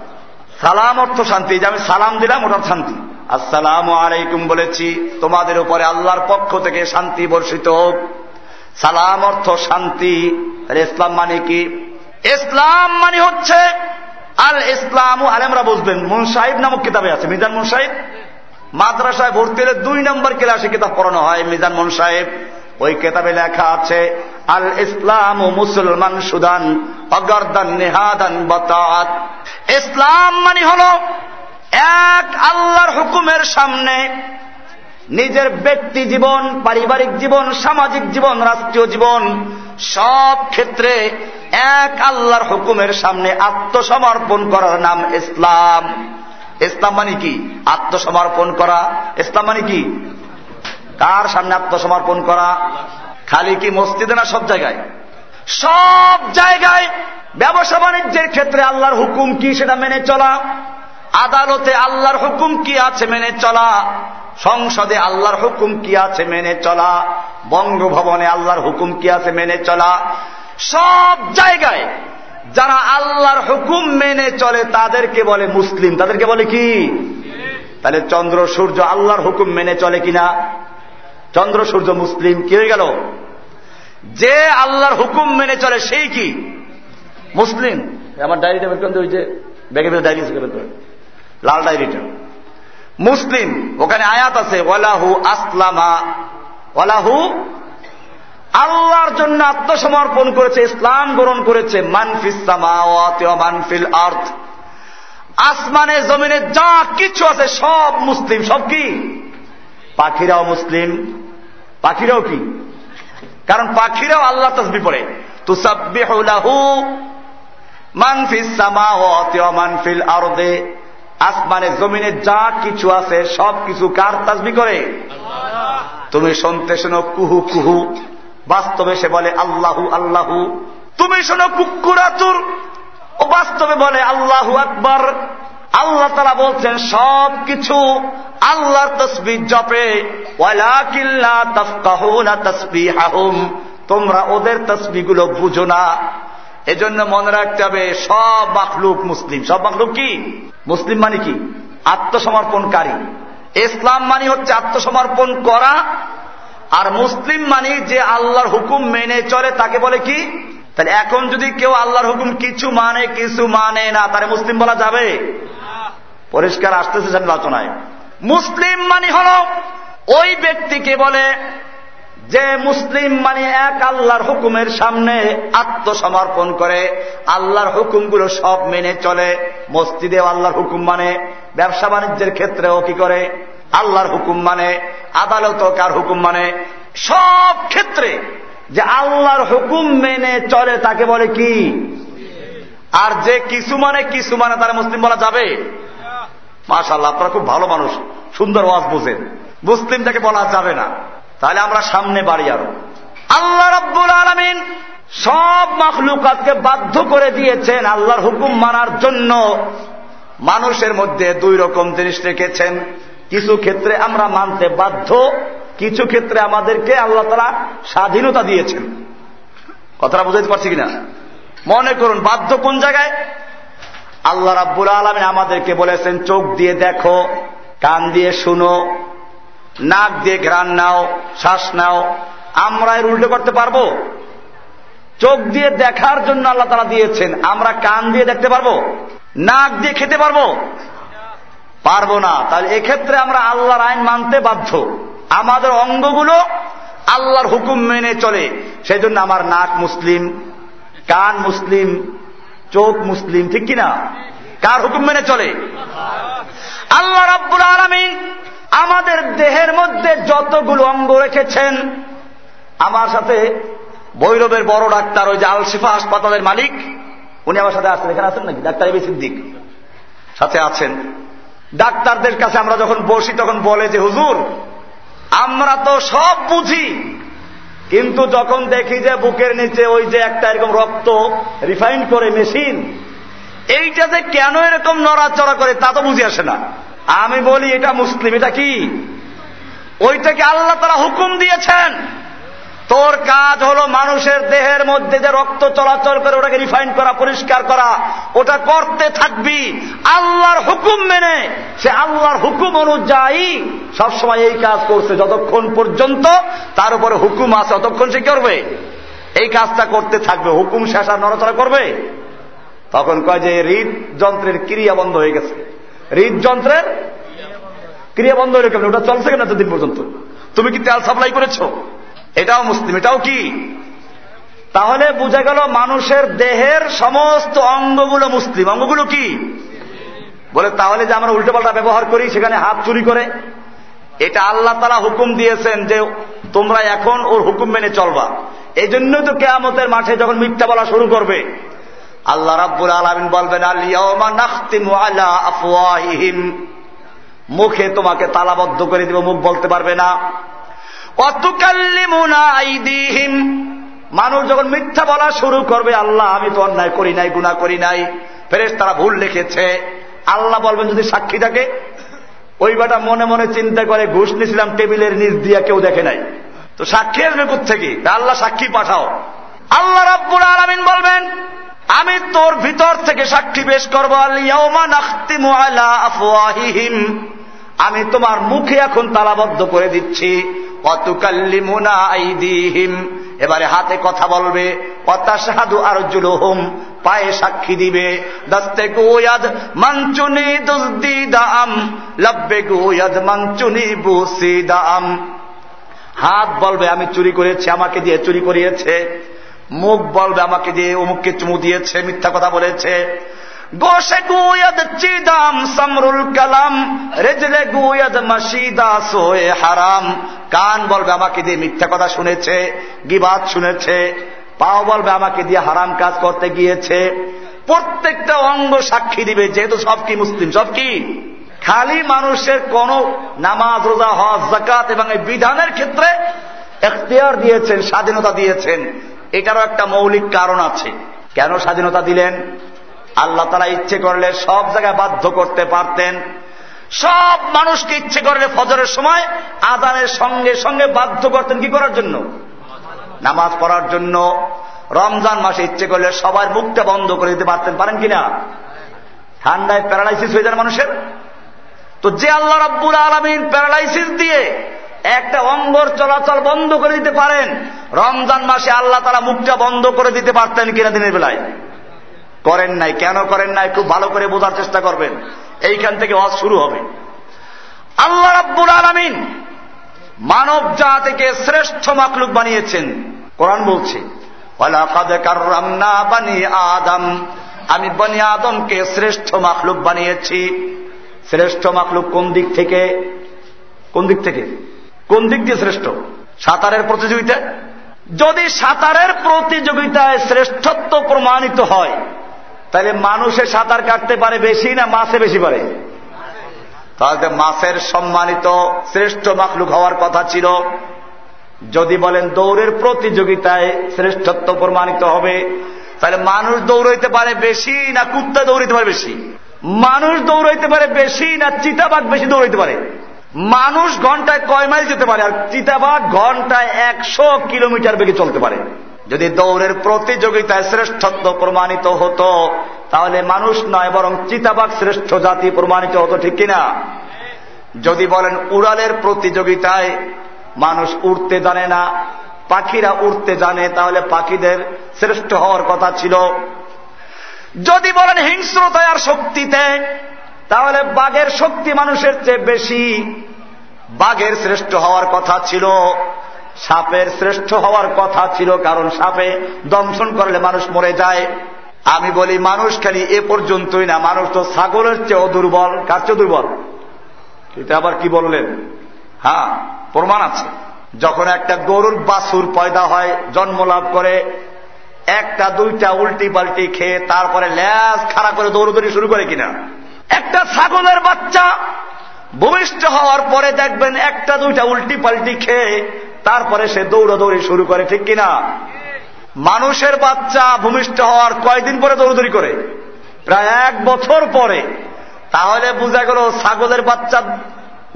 সালাম অর্থ শান্তি যে আমি সালাম দিলাম, ওটা শান্তি। আসসালাম আলাইকুম বলেছি, তোমাদের উপরে আল্লাহর পক্ষ থেকে শান্তি বর্ষিত হোক। সালাম অর্থ শান্তি ইসলাম মানে কি? ইসলাম মানে হচ্ছে, আল ইসলাম আলেমরা বুঝবেন মুন সাহিব নামক কিতাবে আছে। মিজান মুন সাহেব মাদ্রাসায় ভর্তি হলে দুই নম্বর ক্লাসে কিতাব পড়ানো হয়, মিজান মুন সাহেব ওই কেতাবে লেখা আছে আল ইসলাম ও মুসলমান সুদান, অগরদান নেহাদান বতাত। ইসলাম মানে হল এক আল্লাহর হুকুমের সামনে নিজের ব্যক্তি জীবন, পারিবারিক জীবন, সামাজিক জীবন, রাষ্ট্রীয় জীবন, সব ক্ষেত্রে এক আল্লাহর হুকুমের সামনে আত্মসমর্পণ করার নাম ইসলাম। ইসলাম মানে কি? আত্মসমর্পণ করা। ইসলাম মানে কি? কার সামনে আত্মসমর্পণ করা? খালি কি মসজিদে না সব জায়গায়? সব জায়গায় ব্যবসা বাণিজ্যের ক্ষেত্রে আল্লাহর হুকুম কি সেটা মেনে চলা? আদালতে আল্লাহর হুকুম কি আছে মেনে চলা? সংসদে আল্লাহর হুকুম কি আছে মেনে চলা? বঙ্গভবনে আল্লাহর হুকুম কি আছে মেনে চলা? সব জায়গায় যারা আল্লাহর হুকুম মেনে চলে তাদেরকে বলে মুসলিম। তাদেরকে বলে কি? তাহলে চন্দ্র, সূর্য আল্লাহর হুকুম মেনে চলে কিনা? চন্দ্র, সূর্য, মুসলিম, কি হয়ে গেল? যে আল্লাহর হুকুম মেনে চলে সেই কি? মুসলিম। আমার ডায়েরিটা বের করতে ওই যে ব্যাগে বের ডায়েরি লাল ডায়েরিটা। মুসলিম, ওখানে আয়াত আছে, ওয়ালাহু আসলামা, ওয়ালাহু আল্লাহর জন্য আত্মসমর্পণ করেছে, ইসলাম গ্রহণ করেছে মানফিল আর্থ আসমানে, জমিনে যা কিছু আছে, সব মুসলিম। সব কি? পাখিরাও মুসলিম পাখিরাও কি? কারণ পাখিরাও আল্লাহ তসবি পড়ে। তুসাব্বিহুলাহু মানফিস মানফিল আরদে। আসমানে, জমিনে যা কিছু আছে সব কিছু কার তাসবি করে? তুমি শুনতে শোনো কুহু কুহু। বাস্তবে সে বলে আল্লাহু আল্লাহু। তুমি শোনো কুকুরাতুর। ও বাস্তবে বলে আল্লাহু আকবর। আল্লাহ তারা বলছেন সব কিছু আল্লাহর তসবি জপে তোমরা ওদের তসবিগুলো বুঝো না। এজন্য মনে রাখতে হবে, সব মাখলুক মুসলিম। সব মাখলুক কি? মুসলিম মানে কি? আত্মসমর্পণকারী। ইসলাম মানে হচ্ছে আত্মসমর্পণ করা। আর মুসলিম মানে যে আল্লাহর হুকুম মেনে চলে, তাকে বলে কি? তাহলে এখন যদি কেউ আল্লাহর হুকুম কিছু মানে কিছু মানে না তারে মুসলিম বলা যাবে? পরিষ্কার আসতেছে আলোচনায় মুসলিম মানে হল, ওই ব্যক্তিকে বলে যে মুসলিম মানে এক আল্লাহর হুকুমের সামনে আত্মসমর্পণ করে, আল্লাহর হুকুমগুলো সব মেনে চলে। মসজিদে আল্লাহর হুকুম মানে ব্যবসা বাণিজ্যের ক্ষেত্রেও কি করে? আল্লাহর হুকুম মানে আদালত কার হুকুম মানে? সব ক্ষেত্রে যে আল্লাহর হুকুম মেনে চলে তাকে বলে কি? আর যে কিছু মানে কিছু মানে তারা মুসলিম বলা যাবে? মাশাল্লাহ আপনারা খুব ভালো মানুষ, সুন্দর ওয়াজ বোঝেন। মুসলিম তাকে বলা যাবে না। তাহলে আমরা সামনে বাড়ি আরও। আল্লাহ রব্বুল আলমিন সব মাখলুকাতকে বাধ্য করে দিয়েছেন আল্লাহর হুকুম মানার জন্য। মানুষের মধ্যে দুই রকম জিনিস রেখেছেন। কিছু ক্ষেত্রে আমরা মানতে বাধ্য, কিছু ক্ষেত্রে আমাদেরকে আল্লাহ তারা স্বাধীনতা দিয়েছেন। কথাটা বুঝাইতে পারছি কিনা? মনে করুন, বাধ্য কোন জায়গায়? আল্লাহ রাব্বুল আলমিন আমাদেরকে বলেছেন, চোখ দিয়ে দেখো, কান দিয়ে শুনো, নাক দিয়ে ঘ্রাণ নাও, শ্বাস নাও, আমরা এর উল্টো করতে পারব? চোখ দিয়ে দেখার জন্য আল্লাহ তারা দিয়েছেন, আমরা কান দিয়ে দেখতে পারব? নাক দিয়ে খেতে পারব? পারব না। তাহলে এক্ষেত্রে আমরা আল্লাহর আইন মানতে বাধ্য। আমাদের অঙ্গগুলো আল্লাহর হুকুম মেনে চলে। সেই জন্য আমার নাক মুসলিম, কান মুসলিম চোখ মুসলিম, ঠিক কিনা? কার হুকুম মেনে চলে? আল্লাহ রাব্বুল আলমিন আমাদের দেহের মধ্যে যতগুলো অঙ্গ রেখেছেন, আমার সাথে বৈরবের বড় ডাক্তার ওই যে আলশিফা হাসপাতালের মালিক, উনি আমার সাথে আসছেন। এখানে আছেন নাকি? ডাক্তার এবি সিদ্দিক। সাথে আছেন। ডাক্তারদের কাছে আমরা যখন বসি, তখন বলে যে, হুজুর, আমরা তো সব বুঝি। কিন্তু যখন দেখি যে বুকের নিচে ওই যে একটা এরকম রক্ত রিফাইন্ড করে মেশিন এইটা যে কেন এরকম নড়াচড়া করে তা তো বুঝে আসে না। আমি বলি, এটা মুসলিম, এটা কি? ওইটাকে আল্লাহ তারা হুকুম দিয়েছেন। তোর কাজ হলো মানুষের দেহের মধ্যে যে রক্ত চলাচল করে ওটাকে রিফাইন করা, পরিষ্কার করা। ওটা করতে থাকবি। আল্লাহর হুকুম মেনে। সে আল্লাহর হুকুম অনুযায়ী সবসময় এই কাজ করছে। যতক্ষণ পর্যন্ত তার উপরে হুকুম আছে, ততক্ষণ সে করবে? এই কাজটা করতে থাকবে। হুকুম শেষ আর নড়াচড়া করবে? তখন কয় যে হৃদযন্ত্রের ক্রিয়া বন্ধ হয়ে গেছে। হৃদযন্ত্রের ক্রিয়া বন্ধ হয়ে গেল ওটা চলছে কিনা এতদিন পর্যন্ত? তুমি কি তেল সাপ্লাই করেছ? এটাও মুসলিম, এটাও কি? তাহলে বোঝা গেল মানুষের দেহের সমস্ত অঙ্গগুলো মুসলিম। অঙ্গগুলো কি? বলে তাহলে যে আমরা উল্টোপাল্টা ব্যবহার করি, সেখানে হাত চুরি করে। এটা আল্লাহ তালা হুকুম দিয়েছেন যে তোমরা এখন ওর হুকুম মেনে চলবা। এই জন্যই তো কেয়ামতের মাঠে যখন মিথ্যা বলা শুরু করবে। আল্লাহ রাব্বুল আলমিন বলবেন মুখে তোমাকে তালাবদ্ধ করে দিব, মুখ বলতে পারবে না। মানুষ যখন মিথ্যা বলা শুরু করবে, আল্লাহ, আমি তো অন্যায় করি নাই গুণা করি নাই। ফেরেস তারা ভুল লিখেছে। আল্লাহ বলবেন, যদি সাক্ষী থাকে, ওই বেটা মনে মনে চিন্তা করে, ঘুষ নিয়েছিলাম, টেবিলের নিচ দিয়া কেউ দেখে নাই। তো সাক্ষী আসবে থেকে আল্লাহ সাক্ষী পাঠাও। আল্লাহ রব্বুল আলমিন বলবেন, আমি তোর ভিতর থেকে সাক্ষী পেশ করব আমি তোমার মুখে এখন তালাবদ্ধ করে দিচ্ছি। এবারে হাতে কথা বলবে পায়ে সাক্ষী দিবে। দস্তে গুয়াদ মঞ্চুনি দুসদি দাম লব্বে গুয়াদ মঞ্চুনি বুসি দাম হাত বলবে, আমি চুরি করেছি, আমাকে দিয়ে চুরি করিয়েছে। মুখ বলবে, আমাকে দিয়ে অমুককে চুমু দিয়েছে, মিথ্যা কথা বলেছে। গোসে গুয়দ চিদাম সমরুল কালাম, রেজলে গুয়দ মসিদা সোয়ে হারাম। কান বলবে আমাকে দিয়ে মিথ্যা কথা শুনেছে, গিবাদ শুনেছে, পাও বলবে আমাকে দিয়ে হারাম কাজ করতে গিয়েছে। প্রত্যেকটা অঙ্গ সাক্ষী দিবে, যেহেতু সব কি মুসলিম, সব কি? খালি মানুষের কোন নামাজ, রোজা, হজ জাকাত এবং এই বিধানের ক্ষেত্রে এখতিয়ার দিয়েছেন, স্বাধীনতা দিয়েছেন। এটারও একটা মৌলিক কারণ আছে। কেন স্বাধীনতা দিলেন? আল্লাহ তারা ইচ্ছে করলে সব জায়গায় বাধ্য করতে পারতেন। সব মানুষকে ইচ্ছে করলে ফজরের সময় আদানের সঙ্গে সঙ্গে বাধ্য করতেন কি করার জন্য? নামাজ পড়ার জন্য। রমজান মাসে ইচ্ছে করলে সবার মুখটা বন্ধ করে দিতে পারতেন। পারেন কিনা? ঠান্ডায় প্যারালাইসিস হয়ে যান মানুষের। তো যে আল্লাহ রব্বুল আলমিন প্যারালাইসিস দিয়ে একটা অঙ্গর চলাচল বন্ধ করে দিতে পারেন, রমজান মাসে আল্লাহ তারা মুখটা বন্ধ করে দিতে পারতেন কিনা দিনের বেলায়? করেন নাই, কেন করেন নাই, খুব ভালো করে বোঝার চেষ্টা করবেন। এইখান থেকে ওয়াজ শুরু হবে। আল্লাহ রাব্বুল আলমিন মানব জাতিকে শ্রেষ্ঠ মাকলুক বানিয়েছেন। কোরআন বলছে আদম। আমি বনি আদমকে শ্রেষ্ঠ মাকলুক বানিয়েছি। শ্রেষ্ঠ মাকলুক কোন দিক থেকে? কোন দিক থেকে? কোন দিক দিয়ে শ্রেষ্ঠ? সাঁতারের প্রতিযোগিতা যদি সাঁতারের প্রতিযোগিতায় শ্রেষ্ঠত্ব প্রমাণিত হয় তাহলে মানুষের সাঁতার কাটতে পারে বেশি না মাছে বেশি পারে? তাহলে মাছের সম্মানিত শ্রেষ্ঠ মাকলুক হওয়ার কথা ছিল। যদি বলেন দৌড়ের প্রতিযোগিতায় শ্রেষ্ঠত্ব প্রমাণিত হবে, তাহলে মানুষ দৌড়াইতে পারে বেশি না কুত্তা দৌড়াইতে পারে বেশি? মানুষ দৌড়াইতে পারে বেশি না চিতাবাঘ বেশি দৌড়াইতে পারে? মানুষ ঘন্টায় কয় মাইল যেতে পারে আর চিতাবাঘ ঘন্টায় একশো কিলোমিটার বেগে চলতে পারে। যদি দৌড়ের প্রতিযোগিতায় শ্রেষ্ঠত্ব প্রমাণিত হতো, তাহলে মানুষ নয়, বরং চিতাবাঘ শ্রেষ্ঠ জাতি প্রমাণিত হতো, ঠিক কিনা? যদি বলেন উড়ালের প্রতিযোগিতায় মানুষ উড়তে জানে না, পাখিরা উড়তে জানে, তাহলে পাখিদের শ্রেষ্ঠ হওয়ার কথা ছিল। যদি বলেন হিংস্রতায় আর শক্তিতে, তাহলে বাঘের শক্তি মানুষের চেয়ে বেশি। বাঘের শ্রেষ্ঠ হওয়ার কথা ছিল। সাপের শ্রেষ্ঠ হওয়ার কথা ছিল কারণ সাপে দংশন করলে মানুষ মরে যায়। আমি বলি, মানুষ খালি এ পর্যন্তই না, মানুষ তো ছাগলের চেয়েও দুর্বল। কার চেয়ে দুর্বল? এটা আবার কি বললেন? হ্যাঁ প্রমাণ আছে। যখন একটা গরুর বাছুর পয়দা হয়, জন্ম লাভ করে, একটা, দুইটা উল্টি পাল্টি খেয়ে তারপরে ল্যাস খাড়া করে দৌড়দৌড়ি শুরু করে কিনা। একটা ছাগলের বাচ্চা ভূমিষ্ঠ হওয়ার পরে দেখবেন একটা, দুইটা উল্টি পাল্টি খেয়ে তারপরে সে দৌড়াদৌড়ি শুরু করে, ঠিক কিনা? মানুষের বাচ্চা ভূমিষ্ঠ হওয়ার কয়দিন পরে দৌড়দৌড়ি করে? প্রায় এক বছর পরে। তাহলে বোঝা গেল ছাগলের বাচ্চা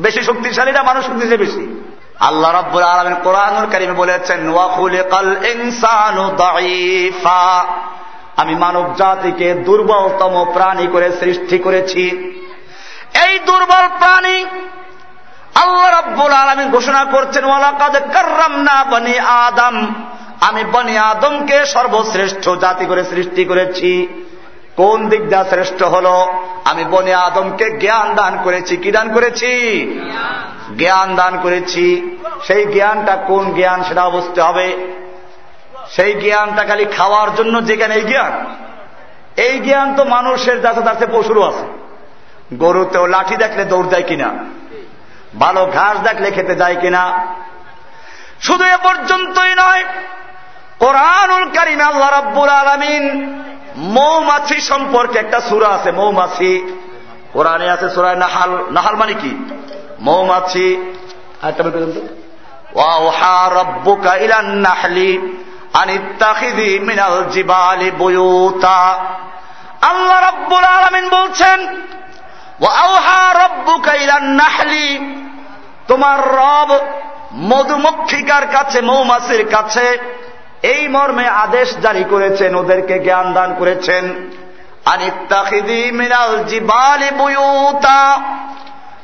বেশি শক্তিশালী না মানুষ শক্তিশালী বেশি? আল্লাহ রাব্বুল আলমিন কোরআনুল কারিমে বলেছেন আমি মানব জাতিকে দুর্বলতম প্রাণী করে সৃষ্টি করেছি। এই দুর্বল প্রাণী আল্লাহ রাব্বুল আলমিন ঘোষণা করছেন, ওয়ালাকাদ কাররামনা বনি আদম। আমি বনি আদমকে সর্বশ্রেষ্ঠ জাতি করে সৃষ্টি করেছি। কোন দিক দিকটা শ্রেষ্ঠ হল? আমি বনে আদমকে জ্ঞান দান করেছি। কি দান করেছি? জ্ঞান দান করেছি। সেই জ্ঞানটা কোন জ্ঞান সেটা বুঝতে হবে। সেই জ্ঞানটা খালি খাওয়ার জন্য যেখানে এই জ্ঞান। এই জ্ঞান তো মানুষের যাতে তাতে পশুরও আছে। গরুতেও লাঠি দেখলে দৌড় দেয় কিনা? ভালো ঘাস দেখলে খেতে যায় কিনা? শুধু এ পর্যন্তই নয়, কোরআনুল কারিম আল্লাহ রাব্বুল আলমিন মৌমাছি সম্পর্কে একটা সুরা আছে, মৌমাছি। কোরআনে আছে সুরায় নাহাল। নাহাল মানে কি? মৌমাছি। আল্লাহ রব্বুল আলমিন বলছেন তোমার রব মধুমক্ষিকার কাছে, মৌমাছির কাছে এই মর্মে আদেশ জারি করেছেন, ওদেরকে জ্ঞান দান করেছেন।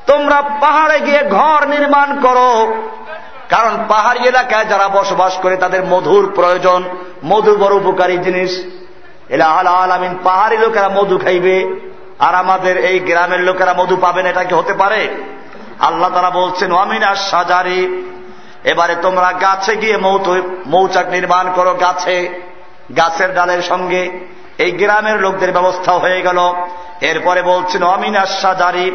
তোমরা পাহাড়ে গিয়ে ঘর নির্মাণ করো। কারণ পাহাড়ি এলাকায় যারা বসবাস করে, তাদের মধুর প্রয়োজন, মধু বড় উপকারী জিনিস। এলা আলামিন, পাহাড়ি লোকেরা মধু খাইবে। আর আমাদের এই গ্রামের লোকেরা মধু পাবেন, এটা কি হতে পারে? আল্লাহ তারা বলছেন অমিনা সাজারি এবারে তোমরা গাছে গিয়ে মৌচাক নির্মাণ করো গাছে, গাছের ডালের সঙ্গে। এই গ্রামের লোকদের ব্যবস্থা হয়ে গেল। এরপরে বলছেন অমিনা সাজারি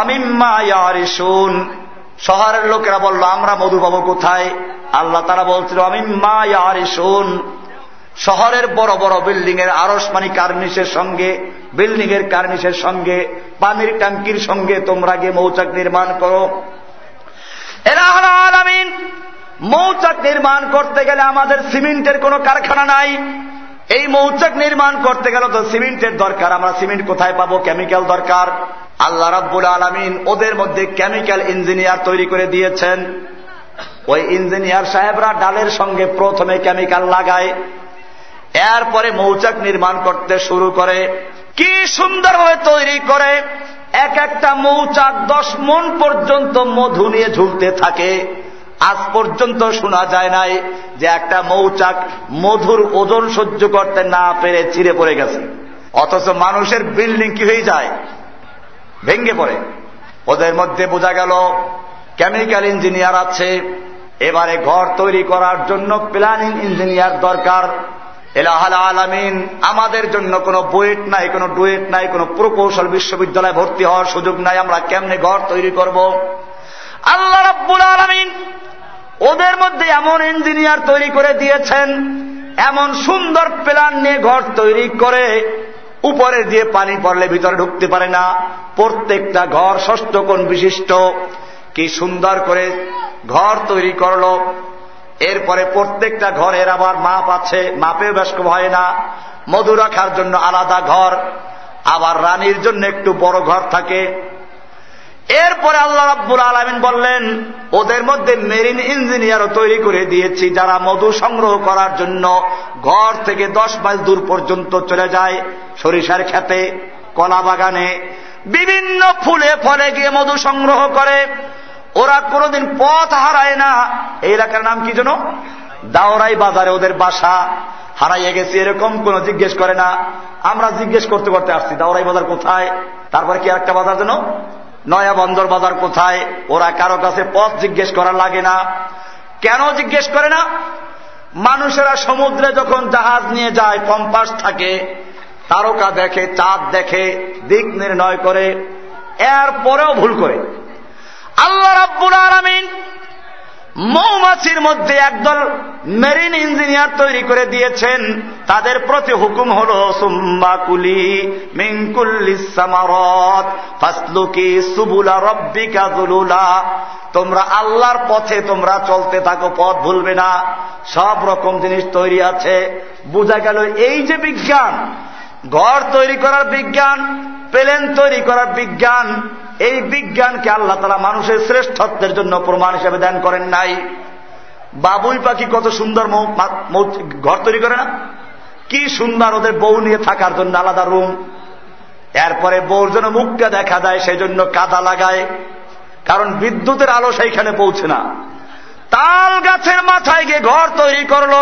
অমিম্মায়ারিসুন শহরের লোকেরা বলল, আমরা মধু পাবো কোথায়? আল্লাহ তারা বলছিল অমিম্মা ইয়ারিসুন শহরের বড় বড় বিল্ডিং এর আরসমানি কার্নিসের সঙ্গে বিল্ডিং এর কার্নিসের সঙ্গে, পানির ট্যাঙ্কির সঙ্গে তোমরা গিয়ে মৌচাক নির্মাণ করো। এরা আলামিন। মৌচাক নির্মাণ করতে গেলে আমাদের সিমেন্টের কোনো কারখানা নাই। এই মৌচাক নির্মাণ করতে গেলে তো সিমেন্টের দরকার। আমরা সিমেন্ট কোথায় পাবো? কেমিক্যাল দরকার। আল্লাহ রাব্বুল আলমিন ওদের মধ্যে কেমিক্যাল ইঞ্জিনিয়ার তৈরি করে দিয়েছেন। ওই ইঞ্জিনিয়ার সাহেবরা ডালের সঙ্গে প্রথমে কেমিক্যাল লাগায়। এরপরে মৌচাক নির্মাণ করতে শুরু করে। কি সুন্দরভাবে তৈরি করে। এক একটা মৌচাক দশ মন পর্যন্ত মধু নিয়ে ঝুলতে থাকে। আজ পর্যন্ত শোনা যায় নাই যে একটা মৌচাক মধুর ওজন সহ্য করতে না পেরে চিরে পড়ে গেছে। অথচ মানুষের বিল্ডিং কি হয়ে যায়? ভেঙ্গে পড়ে। ওদের মধ্যে বোঝা গেল, কেমিক্যাল ইঞ্জিনিয়ার আছে। এবারে ঘর তৈরি করার জন্য প্ল্যানিং ইঞ্জিনিয়ার দরকার। এলাহাল আলামিন, আমাদের জন্য কোনো বুয়েট নাই, কোনো ডুয়েট নাই, কোনো প্রকৌশল বিশ্ববিদ্যালয়ে ভর্তি হওয়ার সুযোগ নাই, আমরা কেমনে ঘর তৈরি করব? আল্লাহ রব্বুল আলমিন ওদের মধ্যে এমন ইঞ্জিনিয়ার তৈরি করে দিয়েছেন, এমন সুন্দর প্ল্যান নিয়ে ঘর তৈরি করে উপরে দিয়ে পানি পড়লে ভিতরে ঢুকতে পারে না। প্রত্যেকটা ঘর ষষ্ঠ কোণ বিশিষ্ট। কি সুন্দর করে ঘর তৈরি করল। এরপরে প্রত্যেকটা ঘরের আবার মাপ আছে, মাপেও বেশ হয় না। মধু রাখার জন্য আলাদা ঘর, আবার রানীর জন্য একটু বড় ঘর থাকে। এরপরে আল্লাহ রাব্বুল আলমিন বললেন, ওদের মধ্যে মেরিন ইঞ্জিনিয়ারও তৈরি করে দিয়েছি, যারা মধু সংগ্রহ করার জন্য ঘর থেকে দশ মাইল দূর পর্যন্ত চলে যায় সরিষার খেতে কলা বাগানে। বিভিন্ন ফুলে ফলে গিয়ে মধু সংগ্রহ করে। ওরা কোনোদিন পথ হারায় না। এই এলাকার নাম কি যেন? দাওরাই বাজারে ওদের বাসা হারাইয়ে গেছে, এরকম কোন জিজ্ঞেস করে না। আমরা জিজ্ঞেস করতে করতে আসছি, দাওরাই বাজার কোথায়? তারপরে কি একটা বাজার যেন? নয়া বন্দর বাজার কোথায়? ওরা কারও কাছে পথ জিজ্ঞেস করার লাগে না। কেন জিজ্ঞেস করে না? মানুষেরা সমুদ্রে যখন জাহাজ নিয়ে যায়, কম্পাস থাকে, তারকা দেখে, চাঁদ দেখে, দিক নির্ণয় করে, এরপরেও ভুল করে। আল্লাহ রাব্বুল আলমিন মৌমাছির মধ্যে একদল মেরিন ইঞ্জিনিয়ার তৈরি করে দিয়েছেন। তাদের প্রতি হুকুম হল সুম্বাকুলি মিঙ্কুল্লিসামারত ফাসলুকি সুবুলা রব্বিকা দুলুলা তোমরা আল্লাহর পথে তোমরা চলতে থাকো, পথ ভুলবে না। সব রকম জিনিস তৈরি আছে। বোঝা গেল, এই যে বিজ্ঞান, ঘর তৈরি করার বিজ্ঞান, প্লেন তৈরি করার বিজ্ঞান এই বিজ্ঞানকে আল্লাহ তারা মানুষের শ্রেষ্ঠত্বের জন্য প্রমাণ হিসেবে দান করেন নাই। বাবুই পাখি কত সুন্দর ঘর তৈরি করে না? কি সুন্দর ওদের বউ নিয়ে থাকার জন্য আলাদা রুম। এরপরে বউর জন্য মুখটা দেখা যায় সেই জন্য কাদা লাগায়। কারণ বিদ্যুতের আলো সেইখানে পৌঁছে না। তাল গাছের মাথায় গিয়ে ঘর তৈরি করল।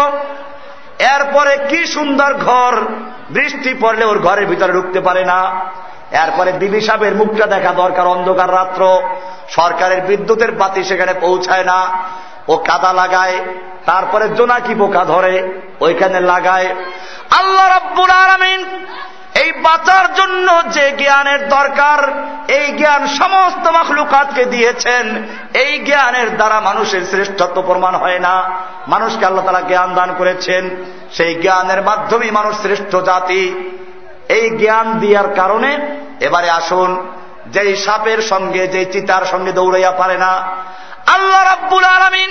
এরপরে কি সুন্দর ঘর, বৃষ্টি পড়লে ওর ঘরের ভিতরে ঢুকতে পারে না। এরপরে বিবি সাহেবের মুখটা দেখা দরকার, অন্ধকার রাত্র। সরকারের বিদ্যুতের বাতি সেখানে পৌঁছায় না। ও কাদা লাগায়, তারপরে জোনাকি পোকা ধরে, ওইখানে লাগায়। আল্লাহ রব্বুল আলমিন, এই বাঁচার জন্য যে জ্ঞানের দরকার, এই জ্ঞান সমস্ত মখলুকাতকে দিয়েছেন। এই জ্ঞানের দ্বারা মানুষের শ্রেষ্ঠত্ব প্রমাণ হয় না। মানুষকে আল্লাহ তারা জ্ঞান দান করেছেন। সেই জ্ঞানের মাধ্যমেই মানুষ শ্রেষ্ঠ জাতি। এই জ্ঞান দিয়ার কারণে, এবারে আসুন, যেই সাপের সঙ্গে যে চিতার সঙ্গে দৌড়াইয়া পারে না, আল্লাহ রাব্বুল আলমিন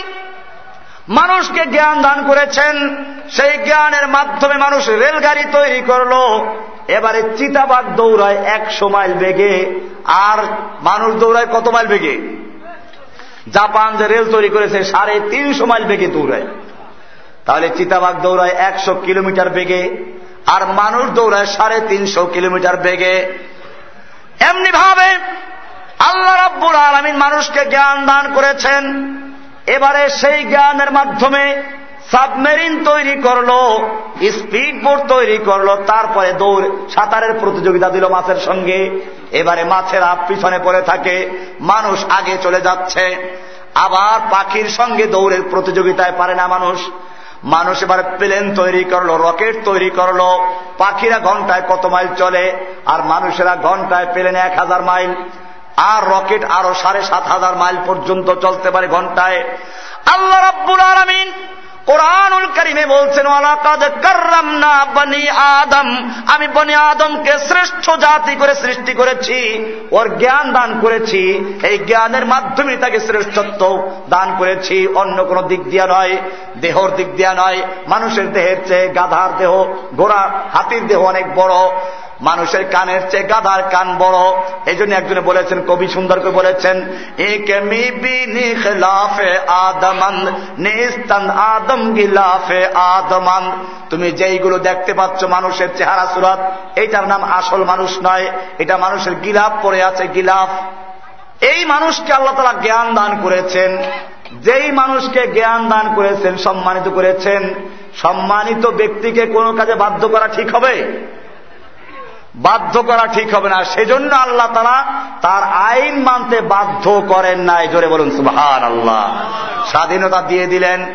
মানুষকে জ্ঞান দান করেছেন, সেই জ্ঞানের মাধ্যমে মানুষ রেলগাড়ি তৈরি করল, এবারে চিতাবাগ দৌড়ায় একশো মাইল বেগে, আর মানুষ দৌড়ায় কত মাইল বেগে? জাপান যে রেল তৈরি করেছে, সাড়ে তিনশো মাইল বেগে দৌড়ায়। তাহলে চিতাবাগ দৌড়ায় একশো কিলোমিটার বেগে আর মানুষ দৌড়ায় সাড়ে তিনশো কিলোমিটার বেগে। এমনি ভাবে আল্লাহ রাব্বুল আলমিন মানুষকে জ্ঞান দান করেছেন। এবারে সেই জ্ঞানের মাধ্যমে সাবমেরিন তৈরি করল, স্পিড বোট তৈরি করল, তারপরে দৌড়, সাঁতারের প্রতিযোগিতা দিল মাছের সঙ্গে। এবারে মাছের মাছেরা পিছনে পড়ে থাকে, মানুষ আগে চলে যাচ্ছে। আবার পাখির সঙ্গে দৌড়ের প্রতিযোগিতায় পারে না মানুষ। মানুষ এবার প্লেন তৈরি করল, রকেট তৈরি করল। পাখিরা ঘন্টায় কত মাইল চলে, আর মানুষেরা ঘন্টায় প্লেনে এক হাজার মাইল। আর রকেট আরও সাড়ে সাত হাজার মাইল পর্যন্ত চলতে পারে ঘন্টায়। আল্লাহ রব্বুল আলমিন কোরআনুল করিমে বলছেন বনি আদম। আমি বনি আদমকে শ্রেষ্ঠ জাতি করে সৃষ্টি করেছি, ওর জ্ঞান দান করেছি, এই জ্ঞানের মাধ্যমে তাকে শ্রেষ্ঠত্ব দান করেছি, অন্য কোন দিক দিয়া নয়, দেহর দিক দিয়া নয়, মানুষের দেহের চেয়ে গাধার দেহ, ঘোড়া, হাতির দেহ অনেক বড়। মানুষের কানের চেয়ে গাধার কান বড়। এই জন্য একজনে বলেছেন, কবি সুন্দর করে বলেছেন আদম তুমি যেইগুলো দেখতে পাচ্ছ মানুষের চেহারা, সুরাত এইটার নাম আসল মানুষ নয়। এটা মানুষের গিলাফ পড়ে আছে, গিলাফ। এই মানুষকে আল্লাহ তালা জ্ঞান দান করেছেন। যেই মানুষকে জ্ঞান দান করেছেন, সম্মানিত করেছেন, সম্মানিত ব্যক্তিকে কোনো কাজে বাধ্য করা ঠিক হবে? বাধ্য করা ঠিক হবে না। সেজন্য আল্লাহ তারা তার আইন মানতে বাধ্য করেন নাই। জোরে বলুন সুহান আল্লাহ স্বাধীনতা দিয়ে দিলেন।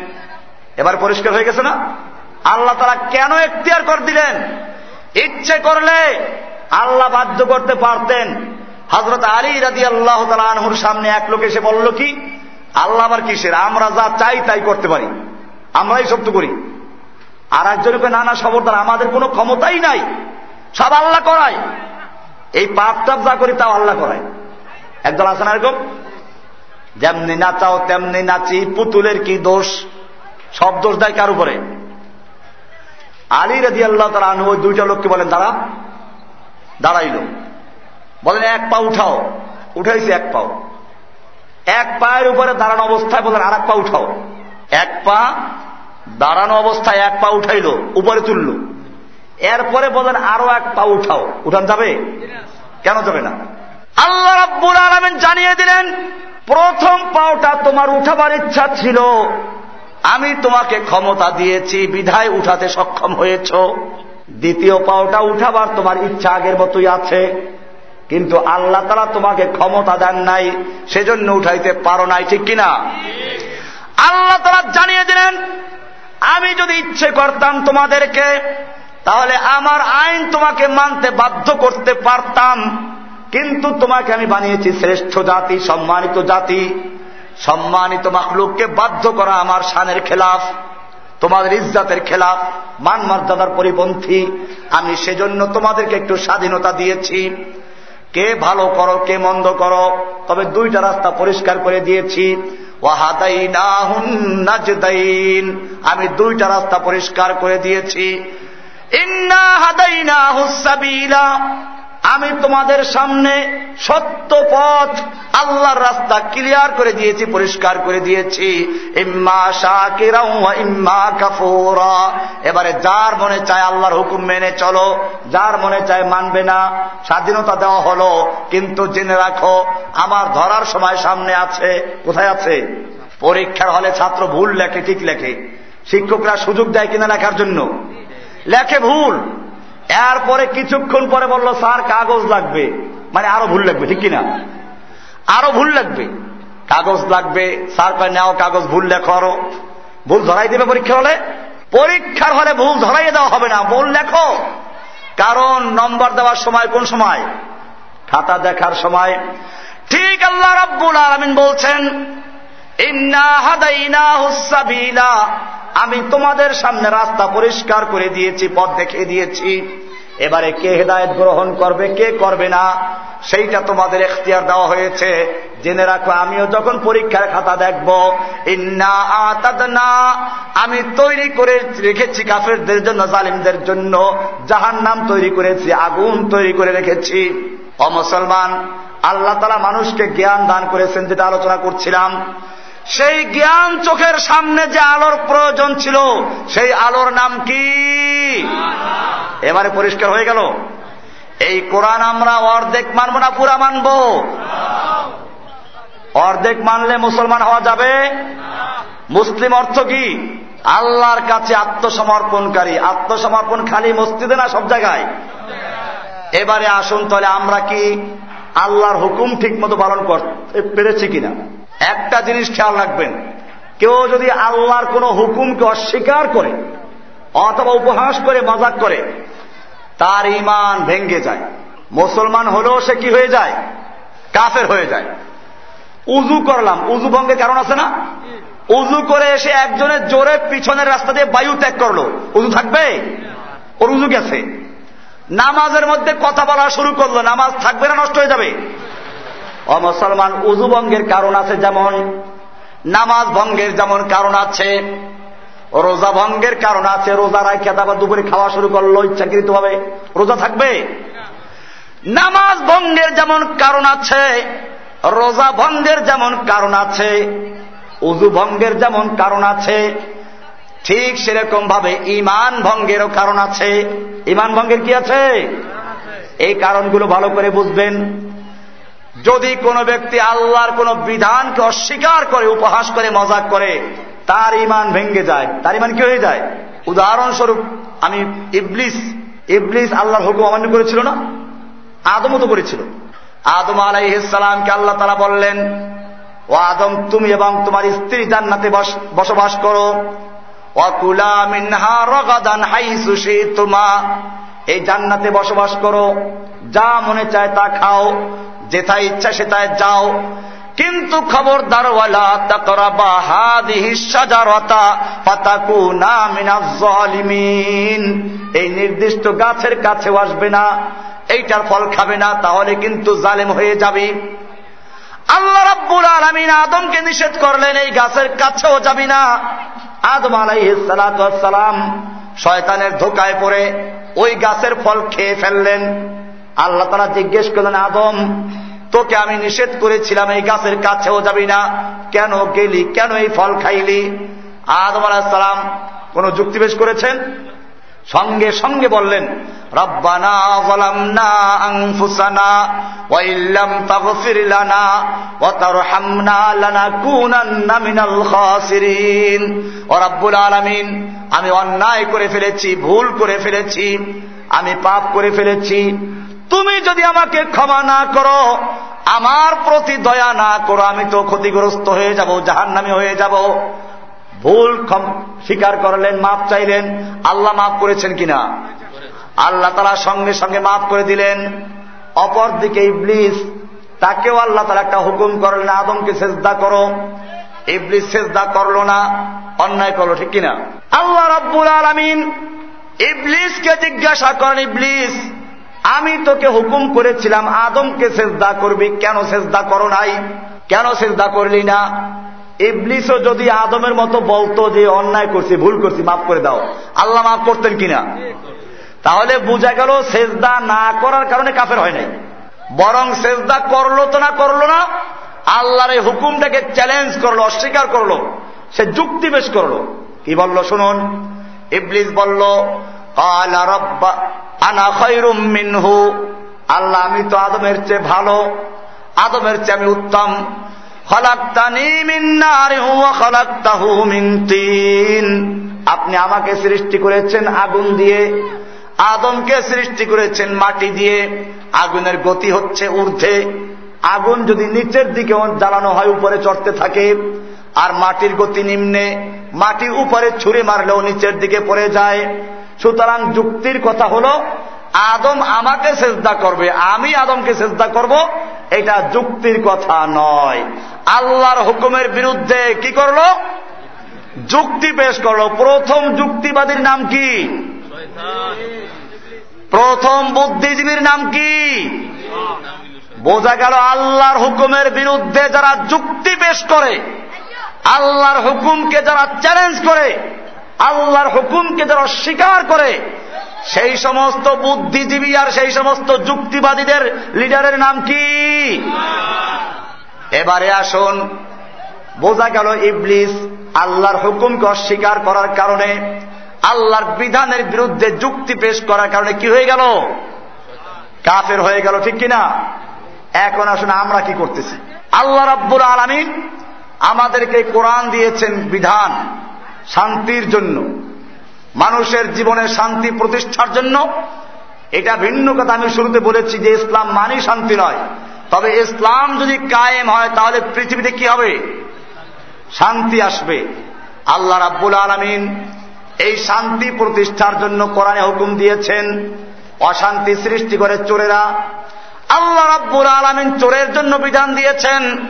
এবার পরিষ্কার হয়ে গেছে না? আল্লাহ তারা কেন এখতিয়ার কর দিলেন? ইচ্ছে করলে আল্লাহ বাধ্য করতে পারতেন। হজরত আলী রাজি আল্লাহ আনহুর সামনে এক লোক এসে বলল, কি? আল্লাহ আবার কিসের? আমরা যা চাই তাই করতে পারি। আমরাই তো করি। আর একজনকে নানা সবরদার আমাদের কোনো ক্ষমতাই নাই। সব আল্লাহ করায়। এই পাপ টাপ যা করি তাও আল্লাহ করায়। একদল আছে না এরকম? যেমনি নাচাও তেমনি নাচি পুতুলের কি দোষ? সব দোষ দেয় কার উপরে? আলী রাজি আল্লাহ তারা আনু ওই দুইটা লোককে বলেন তারা দাঁড়াইল। বলেন, এক পা উঠাও। উঠাইছে এক পাও। এক পায়ের উপরে দাঁড়ানো অবস্থায় বলেন আর পা উঠাও। এক পা দাঁড়ানো অবস্থায় এক পা উঠাইল, উপরে তুলল। এরপরে বলেন, আরও এক পা উঠাও। উঠান যাবে? কেন যাবে না? আল্লাহ রাব্বুল আলমেন জানিয়ে দিলেন, প্রথম পাওটা তোমার উঠাবার ইচ্ছা ছিল। আমি তোমাকে ক্ষমতা দিয়েছি, বিধায় উঠাতে সক্ষম হয়েছ। দ্বিতীয় পাওটা উঠাবার তোমার ইচ্ছা আগের মতোই আছে। কিন্তু আল্লাহ তারা তোমাকে ক্ষমতা দেন নাই, সেজন্য উঠাইতে পারো নাই, ঠিক কিনা? আল্লাহ তারা জানিয়ে দিলেন, আমি যদি ইচ্ছে করতাম তোমাদেরকে তাহলে আমার আইন তোমাকে মানতে বাধ্য করতে পারতাম। কিন্তু তোমাকে আমি বানিয়েছি শ্রেষ্ঠ জাতি, সম্মানিত জাতি। সম্মানিত মাকলুককে বাধ্য করা আমার শানের খেলাফ, তোমাদের ইজ্জাতের খেলাফ মান মর্যাদার পরিপন্থী। আমি সেজন্য তোমাদেরকে একটু স্বাধীনতা দিয়েছি। কে ভালো করো, কে মন্দ করো, তবে দুইটা রাস্তা পরিষ্কার করে দিয়েছি। আমি দুইটা রাস্তা পরিষ্কার করে দিয়েছি। আমি তোমাদের সামনে সত্য পথ আল্লাহর রাস্তা ক্লিয়ার করে দিয়েছি, পরিষ্কার করে দিয়েছি। ইম্মা শাকিরা ইম্মা কাফুরা। এবারে যার মনে চায় আল্লাহর হুকুম মেনে চলো, যার মনে চায় মানবে না, স্বাধীনতা দেওয়া হলো। কিন্তু জেনে রাখো, আমার ধরার সময় সামনে আছে। কোথায় আছে? পরীক্ষার হলে ছাত্র ভুল লেখে, ঠিক লেখে। শিক্ষকরা সুযোগ দেয় কিনা লেখার জন্য? লেখে ভুল। এরপরে কিছুক্ষণ পরে বলল, স্যার, কাগজ লাগবে। মানে আরও ভুল লাগবে, ঠিক কিনা? আরও ভুল লাগবে। কাগজ লাগবে। স্যার কয়, নেও কাগজ, ভুল লেখো আরও। ভুল ধরাই দেবে পরীক্ষা হলে? পরীক্ষার হলে ভুল ধরাই দেওয়া হবে না, ভুল লেখো। কারণ নম্বর দেওয়ার সময় কোন সময়? খাতা দেখার সময়। ঠিক আল্লাহ রব্বুল আলমিন বলছেন, ইন্না হাদাইনা হুসাবিলা আমি তোমাদের সামনে রাস্তা পরিষ্কার করে দিয়েছি, পথ দেখিয়ে দিয়েছি। এবারে কে হেদায়ত গ্রহণ করবে, কে করবে না, সেইটা তোমাদের এখতিয়ার দেওয়া হয়েছে। জেনে রাখো, আমিও যখন পরীক্ষার খাতা দেখব, ইন্না আতাদনা আমি তৈরি করে রেখেছি কাফেরদের জন্য, জালিমদের জন্য। জাহান নাম তৈরি করেছি, আগুন তৈরি করে রেখেছি। অমুসলমান আল্লাহ তালা মানুষকে জ্ঞান দান করেছেন, যেটা আলোচনা করছিলাম। সেই জ্ঞান চোখের সামনে যে আলোর প্রয়োজন ছিল, সেই আলোর নাম কি? এবারে পরিষ্কার হয়ে গেল। এই কোরআন আমরা অর্ধেক মানব না পুরা মানব? অর্ধেক মানলে মুসলমান হওয়া যাবে? মুসলিম অর্থ কি? আল্লাহর কাছে আত্মসমর্পণকারী। আত্মসমর্পণ খালি মসজিদে না সব জায়গায়? এবারে আসুন তাহলে আমরা কি আল্লাহর হুকুম ঠিক মতো পালন করতে পেরেছি কিনা। একটা জিনিস খেয়াল রাখবেন। কেউ যদি আল্লাহর কোন হুকুমকে অস্বীকার করে, অথবা উপহাস করে, মজাক করে, তার ইমান ভেঙ্গে যায়। মুসলমান হলেও সে কি হয়ে যায়? কাফের হয়ে যায়। উজু করলাম। উজু ভঙ্গের কারণ আছে না? উজু করে এসে একজনের জোরে পিছনের রাস্তা দিয়ে বায়ু ত্যাগ করল। উজু থাকবে? ওর উজু গেছে। নামাজের মধ্যে কথা বলা শুরু করল, নামাজ থাকবে না, নষ্ট হয়ে যাবে। অমুসলমান উজু ভঙ্গের কারণ আছে যেমন, নামাজ ভঙ্গের যেমন কারণ আছে, রোজা ভঙ্গের কারণ আছে, রোজা খেতে আবার দুপুরে খাওয়া শুরু করল ইচ্ছাকৃত ভাবে রোজা থাকবে? নামাজ ভঙ্গের যেমন কারণ আছে, রোজা ভঙ্গের যেমন কারণ আছে, উজু ভঙ্গের যেমন কারণ আছে ঠিক সেরকম ভাবে ইমান ভঙ্গেরও কারণ আছে। ইমান ভঙ্গের কি আছে? এই কারণগুলো ভালো করে বুঝবেন। যদি কোনো ব্যক্তি আল্লাহর কোন বিধানকে অস্বীকার করে, উপহাস করে, মজাক করে, তার ইমান ভেঙ্গে যায়। তার ইমান কি হয়ে যায়? উদাহরণস্বরূপ, আমি ইবলিস ইবলিস আল্লাহর হুকুম অমান্য করেছিল না? আদমও তো করেছিল। আদম আলাইসালামকে আল্লাহ তারা বললেন, ও আদম, তুমি এবং তোমার স্ত্রী জান্নাতে বসবাস করো। অকুলা মিনহা তোমা এই জান্নাতে বসবাস করো, যা মনে চায় তা খাও যেথায় ইচ্ছা সেথায় যাও। কিন্তু খবরদার ওয়ালা তাকরাবা হাদিহি শাজারাতা, ফাতাকুনা মিনাজ জালিমিন। এই নির্দিষ্ট গাছের কাছেও আসবে না, এইটার ফল খাবে না, তাহলে কিন্তু জালেম হয়ে যাবে। আল্লাহ রাব্বুল আলামিন আদমকে নিষেধ করলেন, এই গাছের কাছেও যাবি না। আদম আলাইহিসালাম শয়তানের ধোকায় পড়ে ওই গাছের ফল খেয়ে ফেললেন। আল্লাহ তারা জিজ্ঞেস করলেন, আদম, তোকে আমি নিষেধ করেছিলাম এই গাছের কাছেও যাবি না। কেন গেলি? কেন এই ফল খাইলি? আদম আলাহিসাল্লাম কোন যুক্তিবেশ করেছেন? সঙ্গে সঙ্গে বললেন ও আমি অন্যায় করে ফেলেছি, ভুল করে ফেলেছি, আমি পাপ করে ফেলেছি। তুমি যদি আমাকে ক্ষমা না করো, আমার প্রতি দয়া না করো, আমি তো ক্ষতিগ্রস্ত হয়ে যাব, জাহান্নামী হয়ে যাব। ভুল স্বীকার করলেন মাপ চাইলেন। আল্লাহ মাফ করেছেন কিনা? আল্লাহ তারা সঙ্গে সঙ্গে মাফ করে দিলেন। অপরদিকে ইবলিস, তাকেও আল্লাহ তারা একটা হুকুম করলেন, আদমকে সেজদা করো। ইবলিস সেজদা করল না, অন্যায় করল, ঠিক কিনা? আল্লাহ রব্বুল আলমিন ইবলিসকে জিজ্ঞাসা করেন, ইবলিস, আমি তোকে হুকুম করেছিলাম, আদমকে সেজদা করবি, কেন সেজদা করো নাই? কেন সেজদা করলি না? ইবলিসও যদি আদমের মতো বলতো যে অন্যায় করছি, ভুল করছি, মাফ করে দাও। আল্লাহ মাফ করতেন কিনা? তাহলে বোঝা গেল সেজদা না করার কারণে কাফের হয় নাই। বরং সেজদা করল তো না করল না, আল্লাহর এই হুকুমটাকে চ্যালেঞ্জ করল, অস্বীকার করল, সে যুক্তি পেশ করল। কি বলল শুনুন? ইবলিস বলল মিনহু। আল্লাহ, আমি তো আদমের চেয়ে ভালো। আদমের চেয়ে আমি উত্তম। আপনি আমাকে সৃষ্টি করেছেন আগুন দিয়ে, আদমকে সৃষ্টি করেছেন মাটি দিয়ে, আগুনের গতি হচ্ছে ঊর্ধ্বে। আগুন যদি নিচের দিকে জ্বালানো হয়, উপরে চড়তে থাকে, আর মাটির গতি নিম্নে, মাটি উপরে ছুরি মারলেও নিচের দিকে পড়ে যায়। সুতরাং যুক্তির কথা হলো, আদম আমাকে চেষ্টা করবে, আমি আদমকে চেষ্টা করব এটা যুক্তির কথা নয়। আল্লাহর হুকুমের বিরুদ্ধে কি করল? যুক্তি পেশ করল। প্রথম যুক্তিবাদীর নাম কি? প্রথম বুদ্ধিজীবীর নাম কি? বোঝা গেল আল্লাহর হুকুমের বিরুদ্ধে যারা যুক্তি পেশ করে, আল্লাহর হুকুমকে যারা চ্যালেঞ্জ করে, আল্লাহর হুকুমকে যারা অস্বীকার করে সেই সমস্ত বুদ্ধিজীবী আর সেই সমস্ত যুক্তিবাদীদের লিডারের নাম কি? এবারে আসুন, বোঝা গেল ইবলিস আল্লাহর হুকুমকে অস্বীকার করার কারণে, আল্লাহর বিধানের বিরুদ্ধে যুক্তি পেশ করার কারণে কি হয়ে গেল? কাফের হয়ে গেল, ঠিক কিনা? এখন আসুন, আমরা কি করতেছি? আল্লাহ রাব্বুল আলমিন আমাদেরকে কোরআন দিয়েছেন বিধান, শান্তির জন্য। মানুষের জীবনের শান্তি প্রতিষ্ঠার জন্য, এটা ভিন্ন কথা আমি শুরুতে বলেছি যে ইসলাম মানি শান্তি নয়। তবে ইসলাম যদি কায়েম হয়, তাহলে পৃথিবীতে কি হবে? শান্তি আসবে। আল্লাহ রাব্বুল আলমিন এই শান্তি প্রতিষ্ঠার জন্য কোরআনে হুকুম দিয়েছেন, অশান্তি সৃষ্টি করে চোরেরা। আল্লাহ রাব্বুল আলমিন চোরের জন্য বিধান দিয়েছেন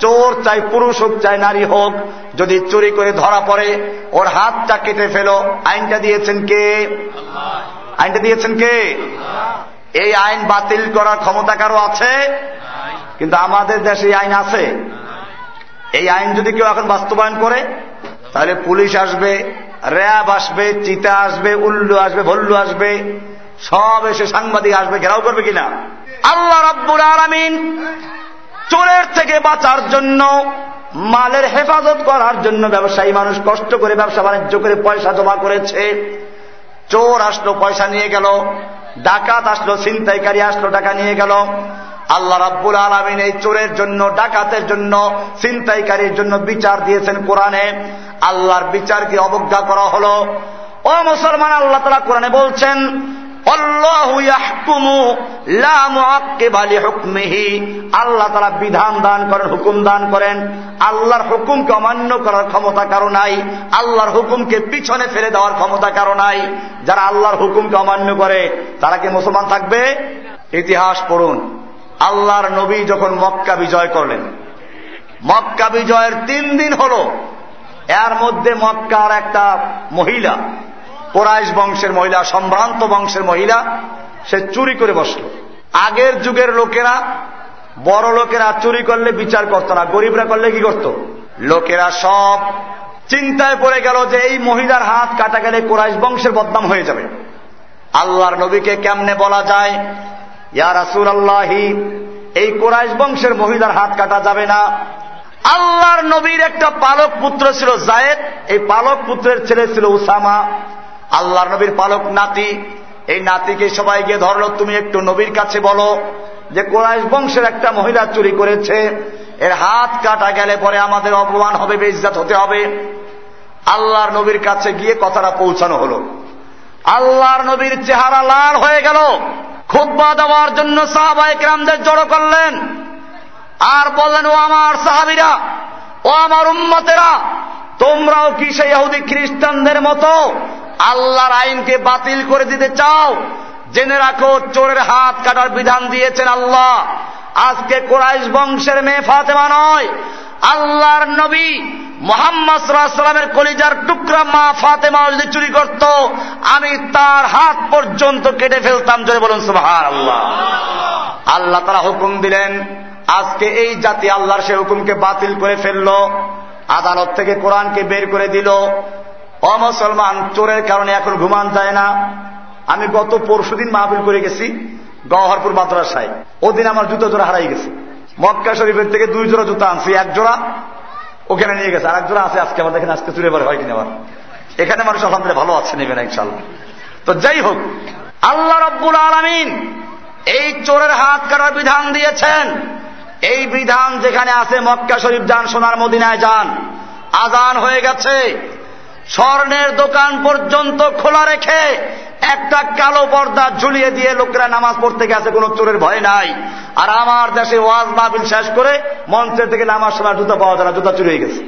চোর চাই পুরুষ হোক চাই নারী হোক যদি চুরি করে ধরা পড়ে ওর হাতটা কেটে ফেল। আইনটা দিয়েছেন কে? আইনটা দিয়েছেন কে? এই আইন বাতিল করার ক্ষমতা কারও আছে? কিন্তু আমাদের দেশে এই আইন আছে। এই আইন যদি কেউ এখন বাস্তবায়ন করে তাহলে পুলিশ আসবে র্যাব আসবে, চিতা আসবে, উল্লু আসবে, ভল্লু আসবে, সব এসে সাংবাদিক আসবে, ঘেরাও করবে কিনা? আল্লাহ রব্বুর আলমিন চোরের থেকে বাঁচার জন্য, মালের হেফাজত করার জন্য ব্যবসায়ী মানুষ কষ্ট করে ব্যবসা বাণিজ্য করে পয়সা জমা করেছে। চোর আসলো, পয়সা নিয়ে গেল, ডাকাত আসলো, ছিনতাইকারী আসলো, টাকা নিয়ে গেল। আল্লাহ রাব্বুল আলমিন এই চোরের জন্য, ডাকাতের জন্য, ছিনতাইকারীর জন্য বিচার দিয়েছেন কোরআনে। আল্লাহর বিচারকে অবজ্ঞা করা হলো। ও মুসলমান, আল্লাহ তালা কোরআনে বলছেন, আল্লাহ তারা বিধান দান করেন, হুকুম দান করেন। আল্লাহর হুকুমকে অমান্য করার ক্ষমতা কারও নাই। আল্লাহর হুকুমকে পিছনে ফেলে দেওয়ার ক্ষমতা কারও নাই। যারা আল্লাহর হুকুমকে অমান্য করে, তারা কি মুসলমান থাকবে? ইতিহাস পড়ুন। আল্লাহর নবী যখন মক্কা বিজয় করলেন, মক্কা বিজয়ের তিন দিন হল এর মধ্যে মক্কার একটা মহিলা, কোরাইশ বংশের মহিলা, সম্ভ্রান্ত বংশের মহিলা, সে চুরি করে বসল। আগের যুগের লোকেরা, বড় লোকেরা চুরি করলে বিচার করত না, গরিবরা করলে কি করত? লোকেরা সব চিন্তায় পড়ে গেল যে এই মহিলার হাত কাটা গেলে কোরাইশ বংশের বদনাম হয়ে যাবে। আল্লাহর নবীকে কেমনে বলা যায়? ইয়া রাসুল আল্লাহি এই কোরাইশ বংশের মহিলার হাত কাটা যাবে না আল্লাহর নবীর একটা পালক পুত্র ছিল জায়েদ, এই পালক পুত্রের ছেলে ছিল উসামা। আল্লাহর নবীর পালক নাতি। এই নাতিকে সবাই গিয়ে ধরলো, তুমি একটু নবীর কাছে বলো যে কোরআশ বংশের একটা মহিলা চুরি করেছে। এর হাত কাটা গেলে পরে আমাদের অপমান হবে বেইজাত হতে হবে। আল্লাহর নবীর কাছে গিয়ে কথাটা পৌঁছানো হলো। আল্লাহর নবীর চেহারা লাল হয়ে গেল। খুদ্া দেওয়ার জন্য সাহাবাহিক রামদের জড়ো করলেন। আর বললেন ও আমার সাহাবিরা, ও আমার উম্মতেরা, তোমরাও কি সেই ইহুদি খ্রিস্টানদের মতো আল্লাহর আইনকে বাতিল করে দিতে চাও? জেনে রাখো, চোরের হাত কাটার বিধান দিয়েছেন আল্লাহ। আজকে কোরাইশ বংশের মেয়ে ফাতেমা নয়, আল্লাহর নবী মোহাম্মদ সাল্লামের কলিজার টুকরা মা ফাতেমা যদি চুরি করত, আমি তার হাত পর্যন্ত কেটে ফেলতাম। জোরে বলুন সুবাহার আল্লাহ আল্লাহ তারা হুকুম দিলেন আজকে এই জাতি আল্লাহর সে হুকুমকে বাতিল করে ফেলল, আদালত থেকে কোরআনকে বের করে দিল। অমুসলমান চোরের কারণে এখন ঘুমান যায় না। আমি গত পরশু দিন মাহফিল করে গেছি গহরপুর মাদ্রাসায়। ওদিন আমার জুতো জোড়া হারাই গেছে। মক্কা শরীফের থেকে দুই জোড়া জুতো আনছি, এক জোড়া ওখানে নিয়ে গেছে আর এক জোড়া আছে আজকে আমার, দেখেন আজকে চুরে বার হয় কিনা আবার এখানে মানুষ আলহামদুলিল্লাহ ভালো আছে নেবেন ইনশাল্লাহ তো যাই হোক, আল্লাহ রব্বুল আলমিন এই চোরের হাত কাটার বিধান দিয়েছেন। এই বিধান যেখানে আছে মক্কা শরীফ যান, সোনার মদিনায় যান, আজান হয়ে গেছে। স্বর্ণের দোকান পর্যন্ত খোলা রেখে একটা কালো পর্দা ঝুলিয়ে দিয়ে লোকেরা নামাজ পড়তে গেছে, কোনো চোরের ভয় নাই। আর আমার দেশে ওয়াজ মাহবিল শেষ করে মঞ্চের থেকে নামার সময় জুতা পাওয়া যায় না, জুতা চুরি হয়ে গেছে।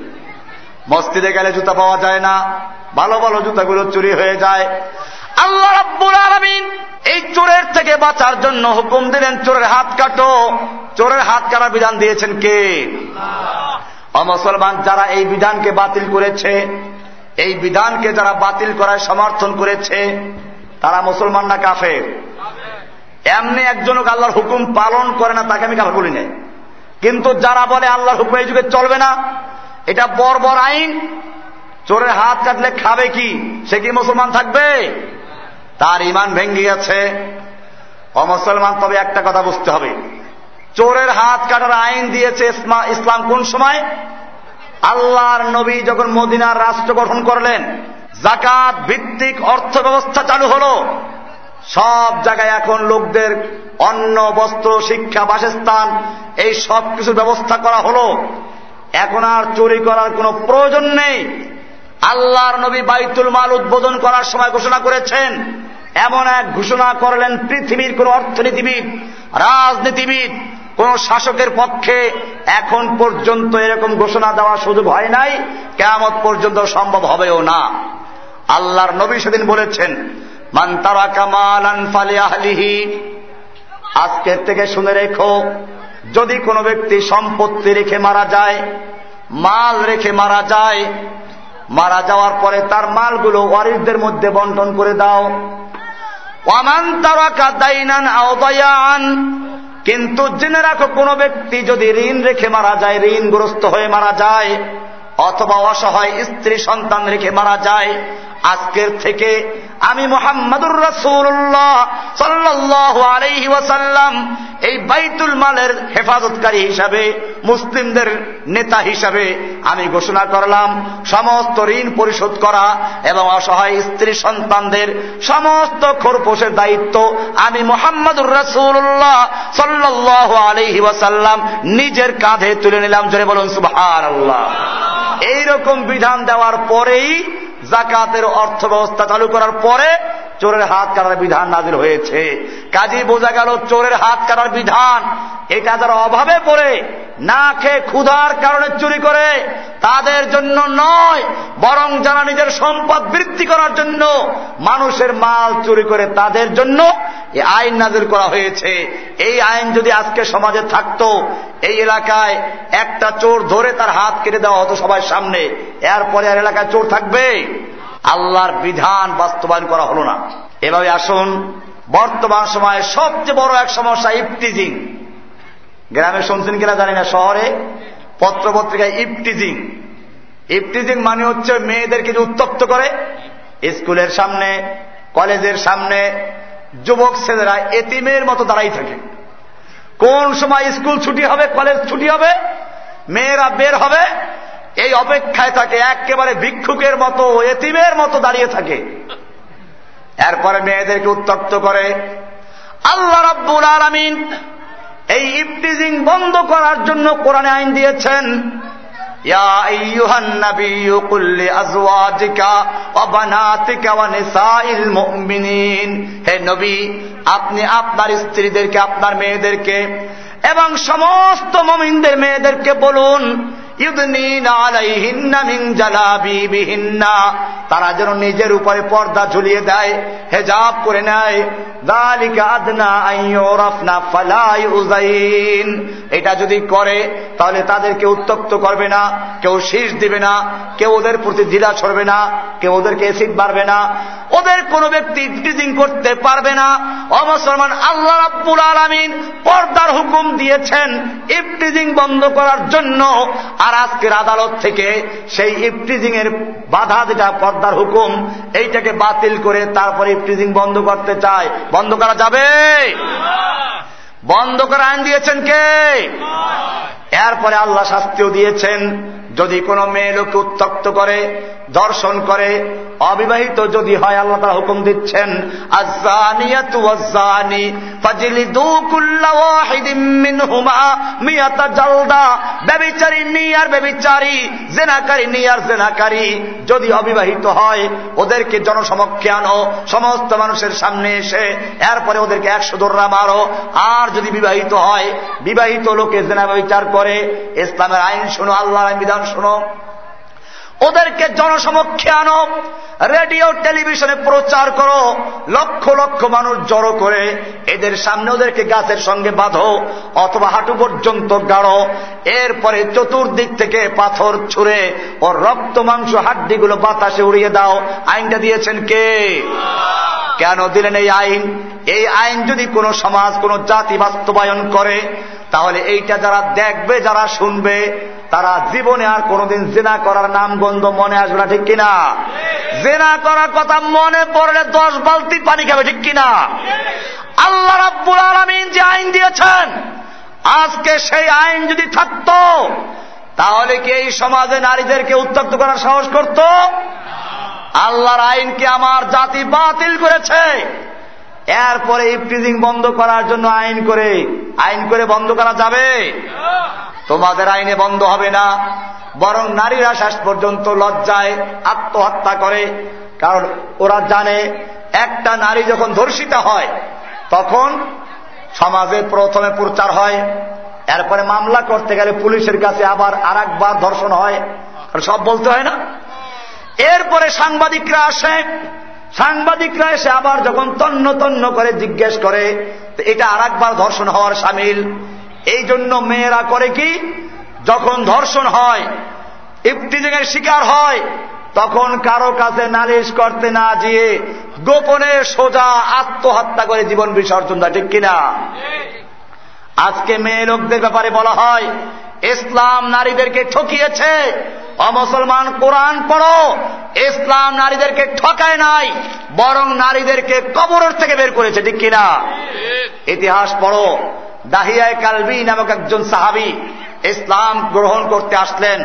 মসজিদে গেলে জুতা পাওয়া যায় না, ভালো ভালো জুতাগুলো চুরি হয়ে যায়। আল্লাহ রব্বুল আলমিন এই চোরের থেকে বাঁচার জন্য হুকুম দিলেন চোরের হাত কাটো। চোরের হাত কাটার বিধান দিয়েছেন কে? অমুসলমান যারা এই বিধানকে বাতিল করেছে এই বিধানকে যারা বাতিল করায় সমর্থন করেছে তারা মুসলমান না কাফের? এমনি একজন আল্লাহর হুকুম পালন করে না তাকে আমি কাফের বলি নাই। কিন্তু যারা বলে আল্লাহর হুকুম এই যুগে চলবে না এটা বর্বর আইন। চোরের হাত কাটলে খাবে কি? সে কি মুসলমান থাকবে? তার ইমান ভেঙ্গে গেছে। অমুসলমান তবে একটা কথা বুঝতে হবে। চোরের হাত কাটার আইন দিয়েছে ইসলাম কোন সময়? আল্লাহর নবী যখন মদিনার রাষ্ট্র গঠন করলেন জাকাত ভিত্তিক অর্থ ব্যবস্থা চালু হল। সব জায়গায় এখন লোকদের অন্ন, বস্ত্র, শিক্ষা, বাসস্থান, এই সব কিছুর ব্যবস্থা করা হলো। এখন আর চুরি করার কোনো প্রয়োজন নেই। আল্লাহর নবী বাইতুল মাল উদ্বোধন করার সময় ঘোষণা করেছেন এমন এক ঘোষণা করলেন পৃথিবীর কোন অর্থনীতিবিদ, রাজনীতিবিদ, কোন শাসকের পক্ষে এখন পর্যন্ত এরকম ঘোষণা দেওয়া সুযোগ হয় নাই কেমত পর্যন্ত সম্ভব হবেও না। আল্লাহর নবী সেদিন বলেছেন, মান তারা কামাল আহলিহি আজকের থেকে শুনে রেখো, যদি কোনো ব্যক্তি সম্পত্তি রেখে মারা যায়, মাল রেখে মারা যায়, মারা যাওয়ার পরে তার মালগুলো ওয়ারিসদের মধ্যে বন্টন করে দাও। ওয়ামান তারাকা দাইনান আওদায়ান কিন্তু জেনে রাখো, কোন ব্যক্তি যদি ঋণ রেখে মারা যায়, ঋণগ্রস্ত হয়ে মারা যায়, অথবা অসহায় স্ত্রী সন্তান রেখে মারা যায় আজকের থেকে আমি মোহাম্মদুর রসুল্লাহ সাল্লাহ আলহি ওয়াসাল্লাম এই বাইতুল মালের হেফাজতকারী হিসাবে, মুসলিমদের নেতা হিসাবে আমি ঘোষণা করলাম, সমস্ত ঋণ পরিশোধ করা এবং অসহায় স্ত্রী সন্তানদের সমস্ত খোরপোষের দায়িত্ব আমি মোহাম্মদুর রসুল্লাহ সাল্লাহ আলহি ওয়াসাল্লাম নিজের কাঁধে তুলে নিলাম। জোরে বলুন সুবাহ এইরকম বিধান দেওয়ার পরেই জাকাতের অর্থ ব্যবস্থা চালু করার পরে চোরের হাত কাটার বিধান নাজির হয়েছে। কাজী বোঝা গেল চোরের হাত কাটার বিধান। এটা যারা অভাবে পড়ে না খেয়ে ক্ষুধার কারণে চুরি করে, তাদের জন্য নয়, বরং যারা নিজের সম্পদ বৃদ্ধি করার জন্য মানুষের মাল চুরি করে, তাদের জন্য আইন নাজির করা হয়েছে। এই আইন যদি আজকে সমাজে থাকতো, এই এলাকায় একটা চোর ধরে তার হাত কেটে দেওয়া হতো সবার সামনে, এরপরে আর এলাকায় চোর থাকবে? আল্লাহর বিধান বাস্তবায়ন করা হলো না। এভাবে আসুন, বর্তমান সময়ে সবচেয়ে বড় এক সমস্যা ইফটিজিং গ্রামে শুনছেন কিনা জানি না, শহরে পত্র পত্রিকায় ইফটিজিং ইফটিজিং মানে হচ্ছে মেয়েদেরকে যে উত্তপ্ত করে, স্কুলের সামনে, কলেজের সামনে, যুবক ছেলেরা এতিমের মতো দাঁড়াই থাকে। কোন সময় স্কুল ছুটি হবে, কলেজ ছুটি হবে, মেয়েরা বের হবে, এই অপেক্ষায় থাকে একেবারে ভিক্ষুকের মতো, এতিমের মতো দাঁড়িয়ে থাকে। এরপরে মেয়েদেরকে উত্তপ্ত করে, আল্লাহ রাব্বুল আলমিন এই ইফটিজিং বন্ধ করার জন্য কোরআনে আইন দিয়েছেন হে নবী, আপনি আপনার স্ত্রীদেরকে, আপনার মেয়েদেরকে এবং সমস্ত মমিনদের মেয়েদেরকে বলুন তারা যেন নিজের উপরে পর্দা ঝুলিয়ে দেয়, হেজাব করে নেয়। এটা যদি করে, তাহলে তাদেরকে উত্তপ্ত করবে না, কেউ শীষ দিবে না, কেউ ওদের প্রতি ঢিলা ছড়বে না, কেউ ওদেরকে এসিড মারবে না। ওদের কোনো ব্যক্তি ইফটিজিং করতে পারবে না। অমুসলমান আল্লাহ রাব্বুল আলমিন পর্দার হুকুম দিয়েছেন ইফটিজিং বন্ধ করার জন্য। আর আজকের আদালত থেকে সেই ইফটিজিং এর বাধা যেটা পর্দার হুকুম, এইটাকে বাতিল করে তারপরে ইফটিজিং বন্ধ করতে চায়। বন্ধ করা যাবে? বন্ধ করা আইন দিয়েছেন কে? এরপরে আল্লাহ শাস্তিও দিয়েছেন। যদি কোনো মেয়ে লোককে উত্তক্ত করে দর্শন করে। অবিবাহিত যদি হয়, আল্লাহ তারা হুকুম দিচ্ছেন যদি অবিবাহিত হয়, ওদেরকে জনসমক্ষে আনো, সমস্ত মানুষের সামনে এসে এরপরে ওদেরকে একশো দোররা মারো। আর যদি বিবাহিত হয়, বিবাহিত লোকে জেনা বিচার করে, ইসলামের আইন শোনো, আল্লাহর বিধান শোনো। ওদেরকে জনসমক্ষে আনো, রেডিও, টেলিভিশনে প্রচার করো, লক্ষ লক্ষ মানুষ জড়ো করে এদের সামনে ওদেরকে গাছের সঙ্গে বাঁধো, অথবা হাঁটু পর্যন্ত গাড়ো। এরপরে চতুর্দিক থেকে পাথর ছুঁড়ে ও রক্ত, মাংস, হাড্ডিগুলো বাতাসে উড়িয়ে দাও। আইনটা দিয়েছেন কে? কেন দিলেন এই আইন? এই আইন যদি কোনো সমাজ, কোনো জাতি বাস্তবায়ন করে, তাহলে এইটা যারা দেখবে, যারা শুনবে, তারা জীবনে আর কোনোদিন জেনা করার নাম গন্ধ মনে আসবে না, ঠিক কিনা? জেনা করার কথা মনে পড়লে দশ বালতি পানি খাবে, ঠিক কিনা? আল্লাহ রাব্বুল আলমিন যে আইন দিয়েছেন, আজকে সেই আইন যদি থাকত, তাহলে কি এই সমাজে নারীদেরকে উত্তপ্ত করার সাহস করত? আল্লাহর আইনকে আমার জাতি বাতিল করেছে? এরপরে ইফটিজিং বন্ধ করার জন্য আইন করে আইন করে বন্ধ করা যাবে? তোমাদের আইনে বন্ধ হবে না। বরং নারীরা শেষ পর্যন্ত লজ্জায় আত্মহত্যা করে। কারণ ওরা জানে, একটা নারী যখন ধর্ষিতা হয়, তখন সমাজে প্রথমে প্রচার হয়। এরপরে মামলা করতে গেলে পুলিশের কাছে আবার আর একবার ধর্ষণ হয়। সব বলতে হয় না? এরপরে সাংবাদিকরা আসে সাংবাদিকরা এসে আবার যখন তন্ন তন্ন করে জিজ্ঞেস করে এটা আর একবার ধর্ষণ হওয়ার সামিল? এই জন্য মেয়েরা করে কি? যখন ধর্ষণ হয় ইফটিজিংয়ের শিকার হয়, তখন কারও কাছে নালিশ করতে না গিয়ে গোপনে সোজা আত্মহত্যা করে জীবন বিসর্জন দেয়, ঠিক কিনা? আজকে মেয়ে লোকদের ব্যাপারে বলা হয়, ইসলাম নারীদেরকে ঠকিয়েছে অমুসলমান কোরআন পড়ো। ইসলাম নারীদেরকে ঠকায় নাই, বরং নারীদেরকে কবরের থেকে বের করেছে, ঠিক কিনা? ইতিহাস পড়ো। দাহিয়ায় কালবি নামক একজন সাহাবি ইসলাম গ্রহণ করতে আসলেন।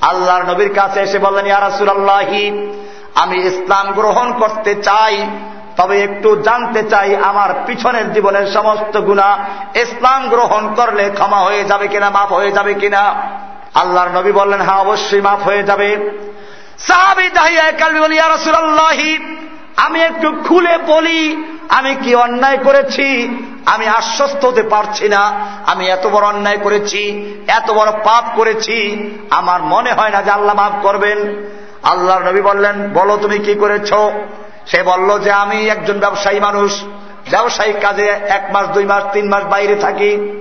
আল্লাহর নবীর কাছে এসে বললেন ইয়ারাসুল আল্লাহি আমি ইসলাম গ্রহণ করতে চাই, তবে একটু জানতে চাই আমার পিছনের জীবনের সমস্ত গুণা ইসলাম গ্রহণ করলে ক্ষমা হয়ে যাবে কিনা, মাফ হয়ে যাবে কিনা? আল্লাহর নবী বললেন হ্যাঁ অবশ্যই মাফ হয়ে যাবে। আমি একটু খুলে বলি, আমি কি অন্যায় করেছি? আমি আশ্বস্ত হতে পারছি না। আমি এত বড় অন্যায় করেছি, এত বড় পাপ করেছি। আমার মনে হয় না যে আল্লাহ মাফ করবেন। আল্লাহর নবী বললেন, বলো তুমি কি করেছ? সে বলল যে, আমি একজন ব্যবসায়ী মানুষ। ব্যবসায়িক কাজে এক মাস, দুই মাস, তিন মাস বাইরে থাকি।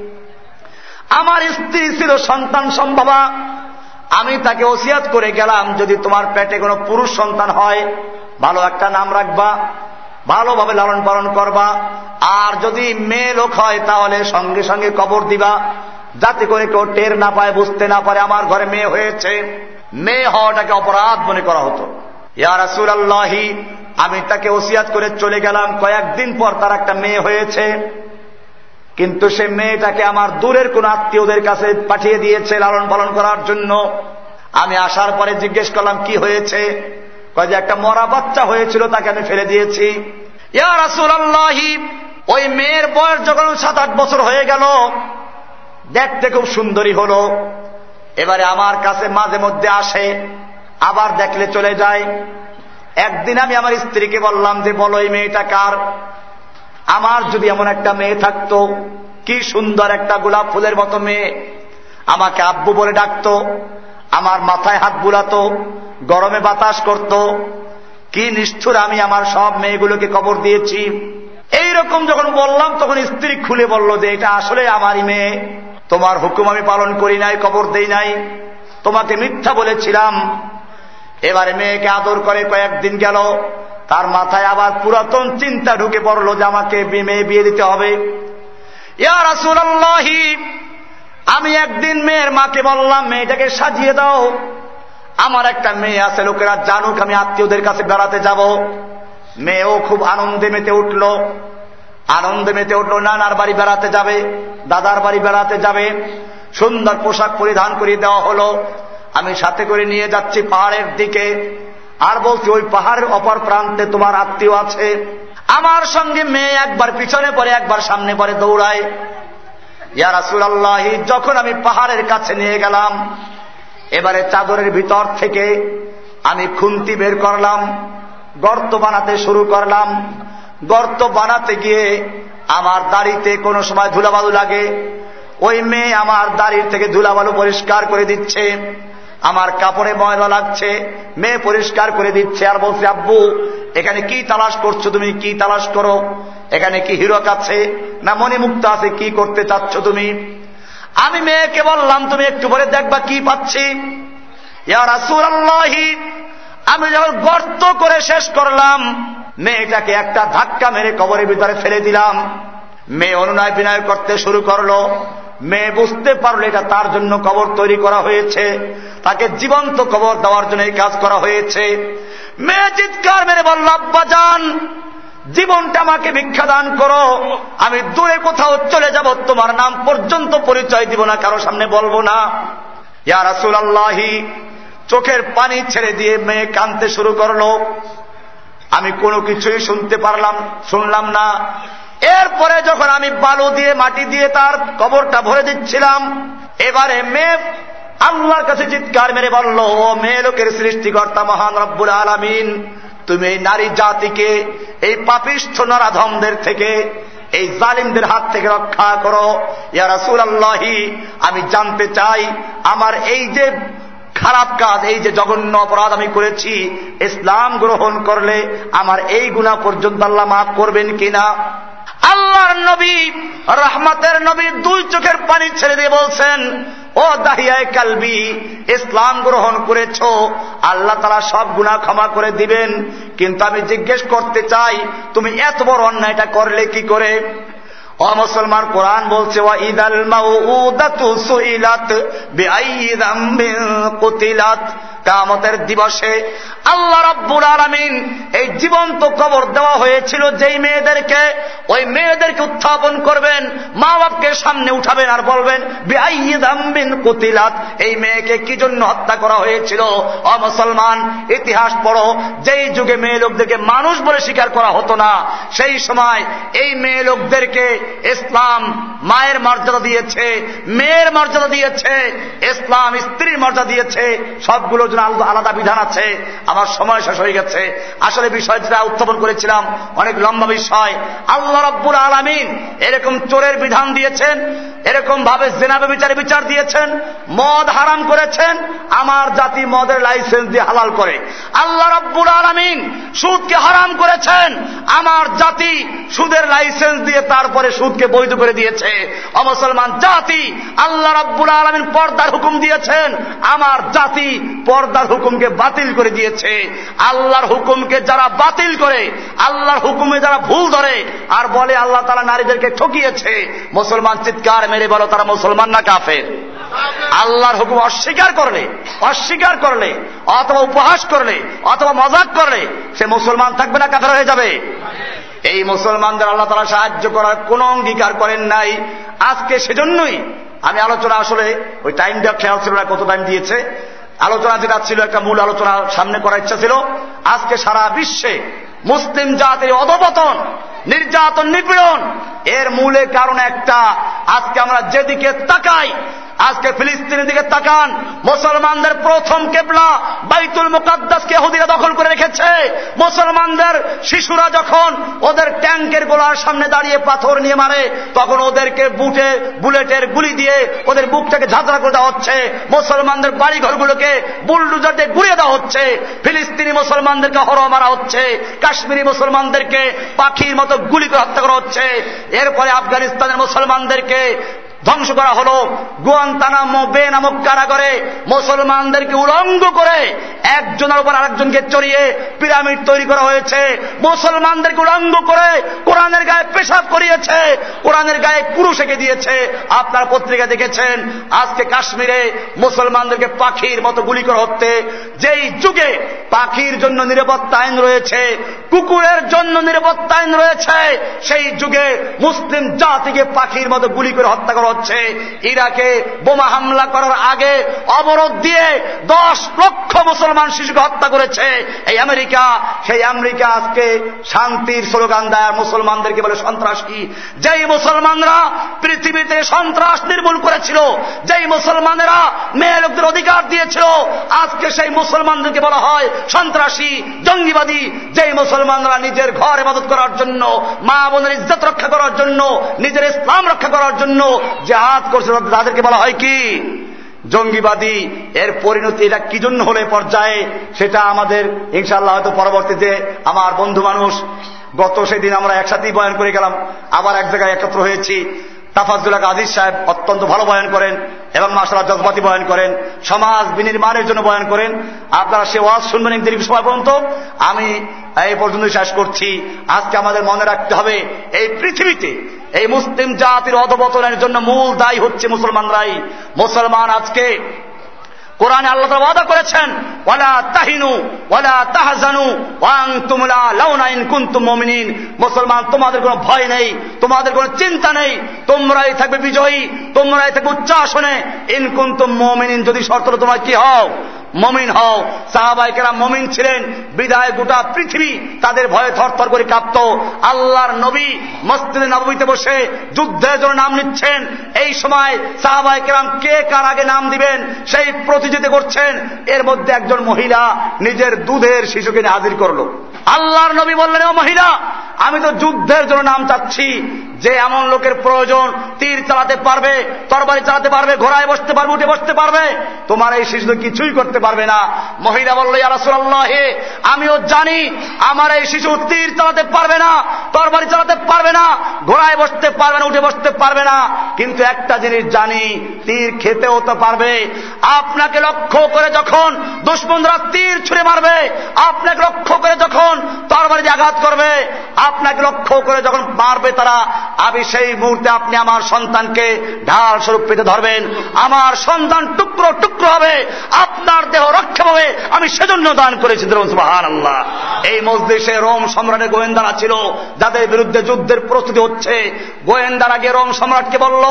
আমার স্ত্রী ছিল সন্তান সম্ভবা। আমি তাকে ওসিয়াত করে গেলাম, যদি তোমার পেটে কোনো পুরুষ সন্তান হয়, ভালো একটা নাম রাখবা, ভালোভাবে লালন পালন করবা, আর যদি মেয়ে লোক হয়, তাহলে সঙ্গে সঙ্গে কবর দিবা, যাতে করে কেউ টের না পায়, বুঝতে না পারে আমার ঘরে মেয়ে হয়েছে। মেয়ে হওয়াটাকে অপরাধ মনে করা হতো। রাসুলাল্লাহি, আমি তাকে ওসিয়াত করে চলে গেলাম। কয়েকদিন পর তার একটা মেয়ে হয়েছে। কিন্তু সে মেয়েটাকে আমার দূরের কোন আত্মীয়দের কাছে পাঠিয়ে দিয়েছে লালন পালন করার জন্য। আমি আসার পরে জিজ্ঞেস করলাম, কি হয়েছে? কয় একটা মরা বাচ্চা হয়েছিল, তাকে আমি ফেলে দিয়েছি। ওই মেয়ের বয়স যখন সাত আট বছর হয়ে গেল, দেখতে খুব সুন্দরী হল। এবারে আমার কাছে মাঝে মধ্যে আসে, আবার দেখলে চলে যায়। একদিন আমি আমার স্ত্রীকে বললাম যে, বলো, এই মেয়েটা কার? আমার যদি এমন একটা মেয়ে থাকতো, কি সুন্দর একটা গোলাপ ফুলের মতো মেয়ে। আমাকে আব্বু বলে ডাকত, আমার মাথায় হাত বুলাতো, গরমে বাতাস করত। কি নিষ্ঠুর আমি আমার সব মেয়েগুলোকে কবর দিয়েছি। এই রকম যখন বললাম, তখন স্ত্রী খুলে বলল যে, এটা আসলে আমারই মেয়ে। তোমার হুকুম আমি পালন করি নাই, কবর দেই নাই। তোমাকে মিথ্যা বলেছিলাম। এবারে মেয়েকে আদর করে কয়েকদিন গেল। তার মাথায় আবার পুরাতন চিন্তা ঢুকে পড়ল যে আমাকে মেয়ে বিয়ে দিতে হবে। আমি একদিন মেয়ের মাকে বললাম, মেয়েটাকে সাজিয়ে দাও। আমার একটা মেয়ে আছে, লোকেরা জানুক, আমি আত্মীয়দের কাছে বেড়াতে যাব। মেয়েও খুব আনন্দে মেতে উঠল। আনন্দে মেতে উঠল, নানার বাড়ি বেড়াতে যাবে, দাদার বাড়ি বেড়াতে যাবে। সুন্দর পোশাক পরিধান করিয়ে দেওয়া হলো। আমি সাথে করে নিয়ে যাচ্ছি পাহাড়ের দিকে। আর বলছি, ওই পাহাড়ের অপর প্রান্তে তোমার আত্মীয় আছে। আমার সঙ্গে মেয়ে একবার পিছনে পরে একবার সামনে পরে দৌড়ায়। ইয়া আল্লাহ যখন আমি পাহাড়ের কাছে নিয়ে গেলাম, এবারে চাদরের ভিতর থেকে আমি খুন্তি বের করলাম, গর্ত বানাতে শুরু করলাম। গর্ত বানাতে গিয়ে আমার দাড়িতে কোনো সময় ধুলাবালু লাগে। ওই মেয়ে আমার দাড়ির থেকে ধুলাবালু পরিষ্কার করে দিচ্ছে। আমার কাপড়ে ময়লা লাগছে, মেয়ে পরিষ্কার করে দিচ্ছে আর বলছে, আব্বু, এখানে কি তালাশ করছ তুমি? কি তালাশ করো? এখানে কি হিরক আছে? না মণিমুক্ত আছে? কি করতে চাচ্ছ তুমি? আমি মেয়েকে বললাম, তুমি একটু পরে দেখবা কি পাচ্ছি। আমি যখন গর্ত করে শেষ করলাম, মেয়েটাকে একটা ধাক্কা মেরে কবরের ভিতরে ফেলে দিলাম। মেয়ে অনুনয় বিনয় করতে শুরু করল। মেয়ে বুঝতে পারল এটা তার জন্য কবর তৈরি করা হয়েছে। তাকে জীবন্ত কবর দেওয়ার জন্য এই কাজ করা হয়েছে। মেয়ে চিৎকার মেরে বলল, আব্বা যান জীবনটা আমাকে ভিক্ষা দান করো। আমি দূরে কোথাও চলে যাব, তোমার নাম পর্যন্ত পরিচয় দিব না, কারও সামনে বলব না। ইয়া রাসুল আল্লাহি চোখের পানি ছেড়ে দিয়ে মেয়ে কানতে শুরু করল। আমি কোনো কিছুই শুনতে পারলাম, শুনলাম না। এরপরে যখন আমি বালু দিয়ে, মাটি দিয়ে তার কবরটা ভরে দিচ্ছিলাম, এবারে মেয়ে আল্লাহর কাছে চিৎকার মেরে বলল, ও মেয়ে লোকের সৃষ্টিকর্তা মহান রব্বুল আলমিন, তুমি এই নারী জাতিকে, এই পাপিষ্ঠ নরাধমদের থেকে, এই জালিমদের হাত থেকে রক্ষা করো। ইয়া রাসুল আল্লাহি আমি জানতে চাই, আমার এই যে খারাপ কাজ, এই যে জঘন্য অপরাধ আমি করেছি, ইসলাম গ্রহণ করলে আমার এই গুণা পর্যন্ত আল্লাহ মাফ করবেন কিনা? আল্লাহর নবী, রহমতের নবী দুই চোখের পানি ছেড়ে দিয়ে বলছেন, ও দাহিয়ায় কালবি, ইসলাম গ্রহণ করেছ, আল্লাহ তারা সব গুণা ক্ষমা করে দিবেন। কিন্তু আমি জিজ্ঞেস করতে চাই, তুমি এত বড় অন্যায়টা করলে কি করে? ও মুসলমান, কোরআন বলছে কামতের দিবসে আল্লাহ রব্বুল আলমিন এই জীবন্ত কবর দেওয়া হয়েছিল যেই মেয়েদেরকে ওই মেয়েদেরকে উত্থাপন করবেন মা বাপকে সামনে উঠাবেন আর বলবেন বেআইদাম্বিন কুতিলাত। এই মেয়েকে কি জন্য হত্যা করা হয়েছিল? অ মুসলমান, ইতিহাস পড়ো, যেই যুগে মেয়ে লোকদেরকে মানুষ বলে স্বীকার করা হতো না, সেই সময় এই মেয়ে লোকদেরকে ইসলাম মায়ের মর্যাদা দিয়েছে, মেয়ের মর্যাদা দিয়েছে, ইসলাম স্ত্রীর মর্যাদা দিয়েছে, সবগুলোর জন্য আলাদা বিধান আছে। আমার সময় শেষ হয়ে গেছে। আসলে বিষয় যেটা উত্থাপন করেছিলাম অনেক লম্বা বিষয়। আল্লাহ রব্বুল আলমিন এরকম চোরের বিধান দিয়েছেন, এরকম ভাবে জেনাবে বিচারে বিচার দিয়েছেন, মদ হারাম করেছেন, আমার জাতি মদের লাইসেন্স দিয়ে হালাল করে। আল্লাহ রব্বুল আলমিন সুদকে হারাম করেছেন, আমার জাতি সুদের লাইসেন্স দিয়ে তারপরে সুদকে বৈধ করে দিয়েছে। অমুসলমান জাতি আল্লাহ রব্বুল আলমিন পর্দার হুকুম দিয়েছেন। আমার জাতি পর্দার হুকুমকে বাতিল করে দিয়েছে। আল্লাহর হুকুমকে যারা বাতিল করে, আল্লাহর হুকুমে যারা ভুল ধরে, আর বলে আল্লাহ তারা নারীদেরকে ঠকিয়েছে, মুসলমান চিৎকার মেরে বলো, তারা মুসলমান না কাফের? আল্লাহর হুকুম অস্বীকার করলে অস্বীকার করলে, অথবা উপহাস করলে, অথবা মজাক করলে, সে মুসলমান থাকবে না, কাফের হয়ে যাবে। এই মুসলমানদের আল্লাহ তারা সাহায্য করার কোন অঙ্গীকার করেন নাই। আজকে সেজন্যই আমি আলোচনা আসলে ওই টাইমটা খেয়াল ছিল না কত টাইম দিয়েছে। আলোচনা যেটা ছিল একটা মূল আলোচনা সামনে করার ইচ্ছা ছিল। আজকে সারা বিশ্বে মুসলিম জাতির অধপতন, নির্যাতন, নিপীড়ন, এর মূলে কারণ একটা। আজকে আমরা যেদিকে তাকাই আজকে ফিলিস্তিনের দিকে তাকান। মুসলমানদের প্রথম কেবলা বাইতুল মুকাদ্দাসকে হুদিরা দখল করে রেখেছে। মুসলমানদের শিশুরা যখন ওদের ট্যাঙ্কের গোলার সামনে দাঁড়িয়ে পাথর নিয়ে মারে, তখন ওদেরকে বুটে, বুলেটের গুলি দিয়ে ওদের বুকটাকে ঝাঁঝরা করে দেওয়া হচ্ছে। মুসলমানদের বাড়ি ঘরগুলোকে বুলডুজার দিয়ে গুড়িয়ে দেওয়া হচ্ছে। ফিলিস্তিনি মুসলমানদেরকে হর মারা হচ্ছে। কাশ্মীরি মুসলমানদেরকে পাখির মতো গুলি করে হত্যা করা হচ্ছে। এরপরে আফগানিস্তানের মুসলমানদেরকে ধ্বংস করা হল। গুয়ান্তানামো বে নামক কারাগারে মুসলমানদেরকে উলঙ্গ করে একজনের উপর আরেকজনকে চড়িয়ে পিরামিড তৈরি করা হয়েছে। মুসলমানদেরকে উলঙ্গ করে কোরআনের গায়ে পেশাব করিয়েছে। কোরআনের গায়ে পুরুষ এঁকে দিয়েছে। আপনার পত্রিকা দেখেছেন, আজকে কাশ্মীরে মুসলমানদেরকে পাখির মতো গুলি করা হচ্ছে যেই যুগে পাখির জন্য নিরাপত্তা আইন রয়েছে, কুকুরের জন্য নিরাপত্তা আইন রয়েছে, সেই যুগে মুসলিম জাতিকে পাখির মতো গুলি করে হত্যা করা হচ্ছে ইরাকে বোমা হামলা করার আগে অবরোধ দিয়ে দশ লক্ষ মুসলমান শিশুকে হত্যা করেছে। এই আমেরিকা, সেই আমেরিকা আজকে শান্তির স্লোগান দেয় মুসলমানদেরকে বলে সন্ত্রাসী। যেই মুসলমানরা পৃথিবীতে সন্ত্রাস নির্মূল করেছিল, যেই মুসলমানেরা মেয়ে লোকদের অধিকার দিয়েছিল, আজকে সেই মুসলমানদেরকে বলা হয় সন্ত্রাসী, জঙ্গিবাদী। যেই মুসলমানরা নিজের ঘর এবাদত করার জন্য, মা বোনের ইজ্জত রক্ষা করার জন্য, নিজের ইসলাম রক্ষা করার জন্য জেহাদ করছে তাদেরকে বলা হয় কি? জঙ্গিবাদী, এর পরিণতি এটা কি জন্য হলে পর্যায়ে? সেটা আমাদের ইনশাল্লাহ হয়তো পরবর্তীতে আমার বন্ধু মানুষ, গত সেদিন আমরা একসাথেই বয়ান করে গেলাম, আবার এক জায়গায় একত্র হয়েছি। তাফাজুল্লাহ আজিজ সাহেব অত্যন্ত ভালো বয়ন করেন এবং মাসালা জজবাতি বয়ন করেন, সমাজ বিনির্মাণের জন্য বয়ন করেন। আপনারা সে ওয়াজ শুনবেন দীর্ঘ সময় পর্যন্ত। আমি এই পর্যন্ত শেষ করছি। আজকে আমাদের মনে রাখতে হবে, এই পৃথিবীতে এই মুসলিম জাতির অধবতনের জন্য মূল দায়ী হচ্ছে মুসলমানরাই। মুসলমান আজকে কোরআনে আল্লাহ ওয়াদা করেছেন, ওয়ালা তাহিনু, ওয়ালা তাহজানু, ওয়াং তুমলা লাউনাইন কুনতুম মুমিনিন। মুসলমান, তোমাদের কোনো ভয় নেই, তোমাদের কোনো চিন্তা নেই, তোমরাই থাকবে বিজয়ী, তোমরাই থাকবে উচ্চাসনে। ইন কুনতুম মুমিনিন, যদি শর্ত তোমার কি হও? মমিন হও। সাহাবাইকেরা মমিন ছিলেন। বিদায় গোটা পৃথিবী তাদের ভয়ে থরথর করে কাঁপত। আল্লাহর নবী মসজিদে নবীতে বসে যুদ্ধের জন্য নাম নিচ্ছেন। এই সময় সাহাবাইকেরাম কে কার আগে নাম দিবেন, সেই প্রতিযোগিতা করছেন। এর মধ্যে একজন মহিলা নিজের দুধের শিশুকে হাজির করল। আল্লাহর নবী বললেন, ও মহিলা, আমি তো যুদ্ধের জন্য নাম চাচ্ছি। যে এমন লোকের প্রয়োজন, তীর চালাতে পারবে, তরবারি চালাতে পারবে, ঘোড়ায় বসতে পারবে, উঠে বসতে পারবে, তোমার এই শিশু কিছুই করতে পারবে না। মহিলা বলল ইয়ারাসুল্লাহ আমিও জানি আমার এই শিশু তীর চালাতে পারবে না, তরবারি চালাতে পারবে না, ঘোড়ায় বসতে পারবে না, উঠে বসতে পারবে না। কিন্তু একটা জিনিস জানি, তীর খেতেও তো পারবে। আপনাকে লক্ষ্য করে যখন দুশ্মনরা তীর ছুড়ে মারবে, আপনাকে লক্ষ্য করে যখন তরবারি আঘাত করবে, আপনাকে লক্ষ্য করে যখন মারবে তারা আমি সেই মুহূর্তে আপনি আমার সন্তানকে ঢাল স্বরূপ পেতে ধরবেন। আমার সন্তান টুকরো টুকরো হবে, আপনার দেহ রক্ষা পাবে। আমি সেজন্য দান করেছি আল্লাহ এই মসজিষে রোম সম্রাটের গোয়েন্দারা ছিল, যাদের বিরুদ্ধে যুদ্ধের প্রস্তুতি হচ্ছে। গোয়েন্দারা গিয়ে রোম সম্রাটকে বলল,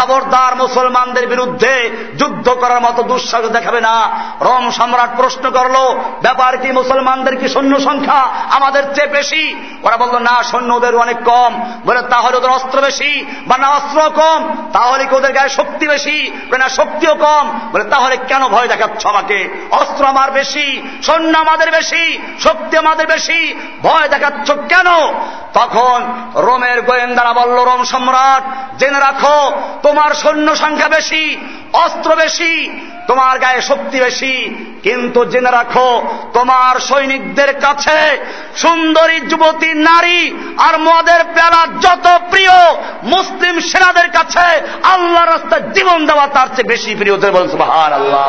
খবরদার মুসলমানদের বিরুদ্ধে যুদ্ধ করার মতো দুঃসাহস দেখাবে না। রোম সম্রাট প্রশ্ন করল, ব্যাপার কি, মুসলমানদের কি সৈন্য সংখ্যা আমাদের চেয়ে বেশি? ওরা বলল, না সৈন্য ওদের অনেক কম। বলে, তাহলে ওদের অস্ত্র বেশি বা না অস্ত্র কম, তাহলে কি ওদের গায়ে শক্তি বেশি না শক্তিও কম? বলে, তাহলে কেন ভয় দেখাচ্ছ আমাকে? অস্ত্র আমার বেশি সৈন্য আমাদের বেশি, শক্তি আমাদের বেশি, ভয় দেখাচ্ছ কেন? তখন রোমের গোয়েন্দারা বলল, রোম সম্রাট, জেনে রাখো, তোমার সৈন্য সংখ্যা বেশি, অস্ত্র বেশি, তোমার গায়ে শক্তি বেশি কিন্তু জেনে রাখো, তোমার সৈনিকদের কাছে সুন্দরী যুবতী, নারী আর মদের পেলা যত প্রিয় মুসলিম সেনাদের কাছে আল্লাহ রাস্তায় জীবন দেওয়া তার চেয়ে বেশি প্রিয়। বলুন আল্লাহ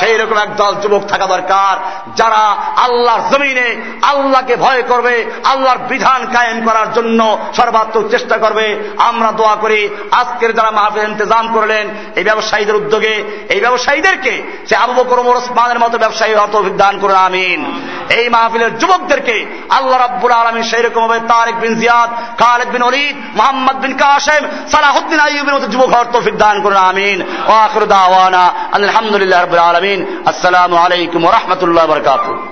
সেই রকম একদল যুবক থাকা দরকার, যারা আল্লাহর জমিনে আল্লাহকে ভয় করবে, আল্লাহর বিধান কায়েম করার জন্য সর্বাত্মক চেষ্টা করবে। আমরা দোয়া করি, আজকের যারা মাহফিল ইন্তজাম করলেন, এই ব্যবসায়ীদের উদ্যোগে, এই ব্যবসায়ীদেরকে সে আবু বকর, ওমর, ওসমানের মতো ব্যবসায়ী তৌফিক দান করুন, আমিন। এই মাহফিলের যুবকদেরকে আল্লাহ রাব্বুল আলমিন সেই রকম ভাবে তারেক বিন জিয়াদ, খালেদ বিন অরিদ মোহাম্মদ বিন কাশেম, সালাহুদ্দিন আইবের মতো যুবক হওয়ার তৌফিক দান করুন, আমিন। ও আখরুদ আওয়ানা আলহামদুলিল্লাহ রবিল আলমিন। আসসালামু আলাইকুম রহমতুল্লাহ বরকাতুহ।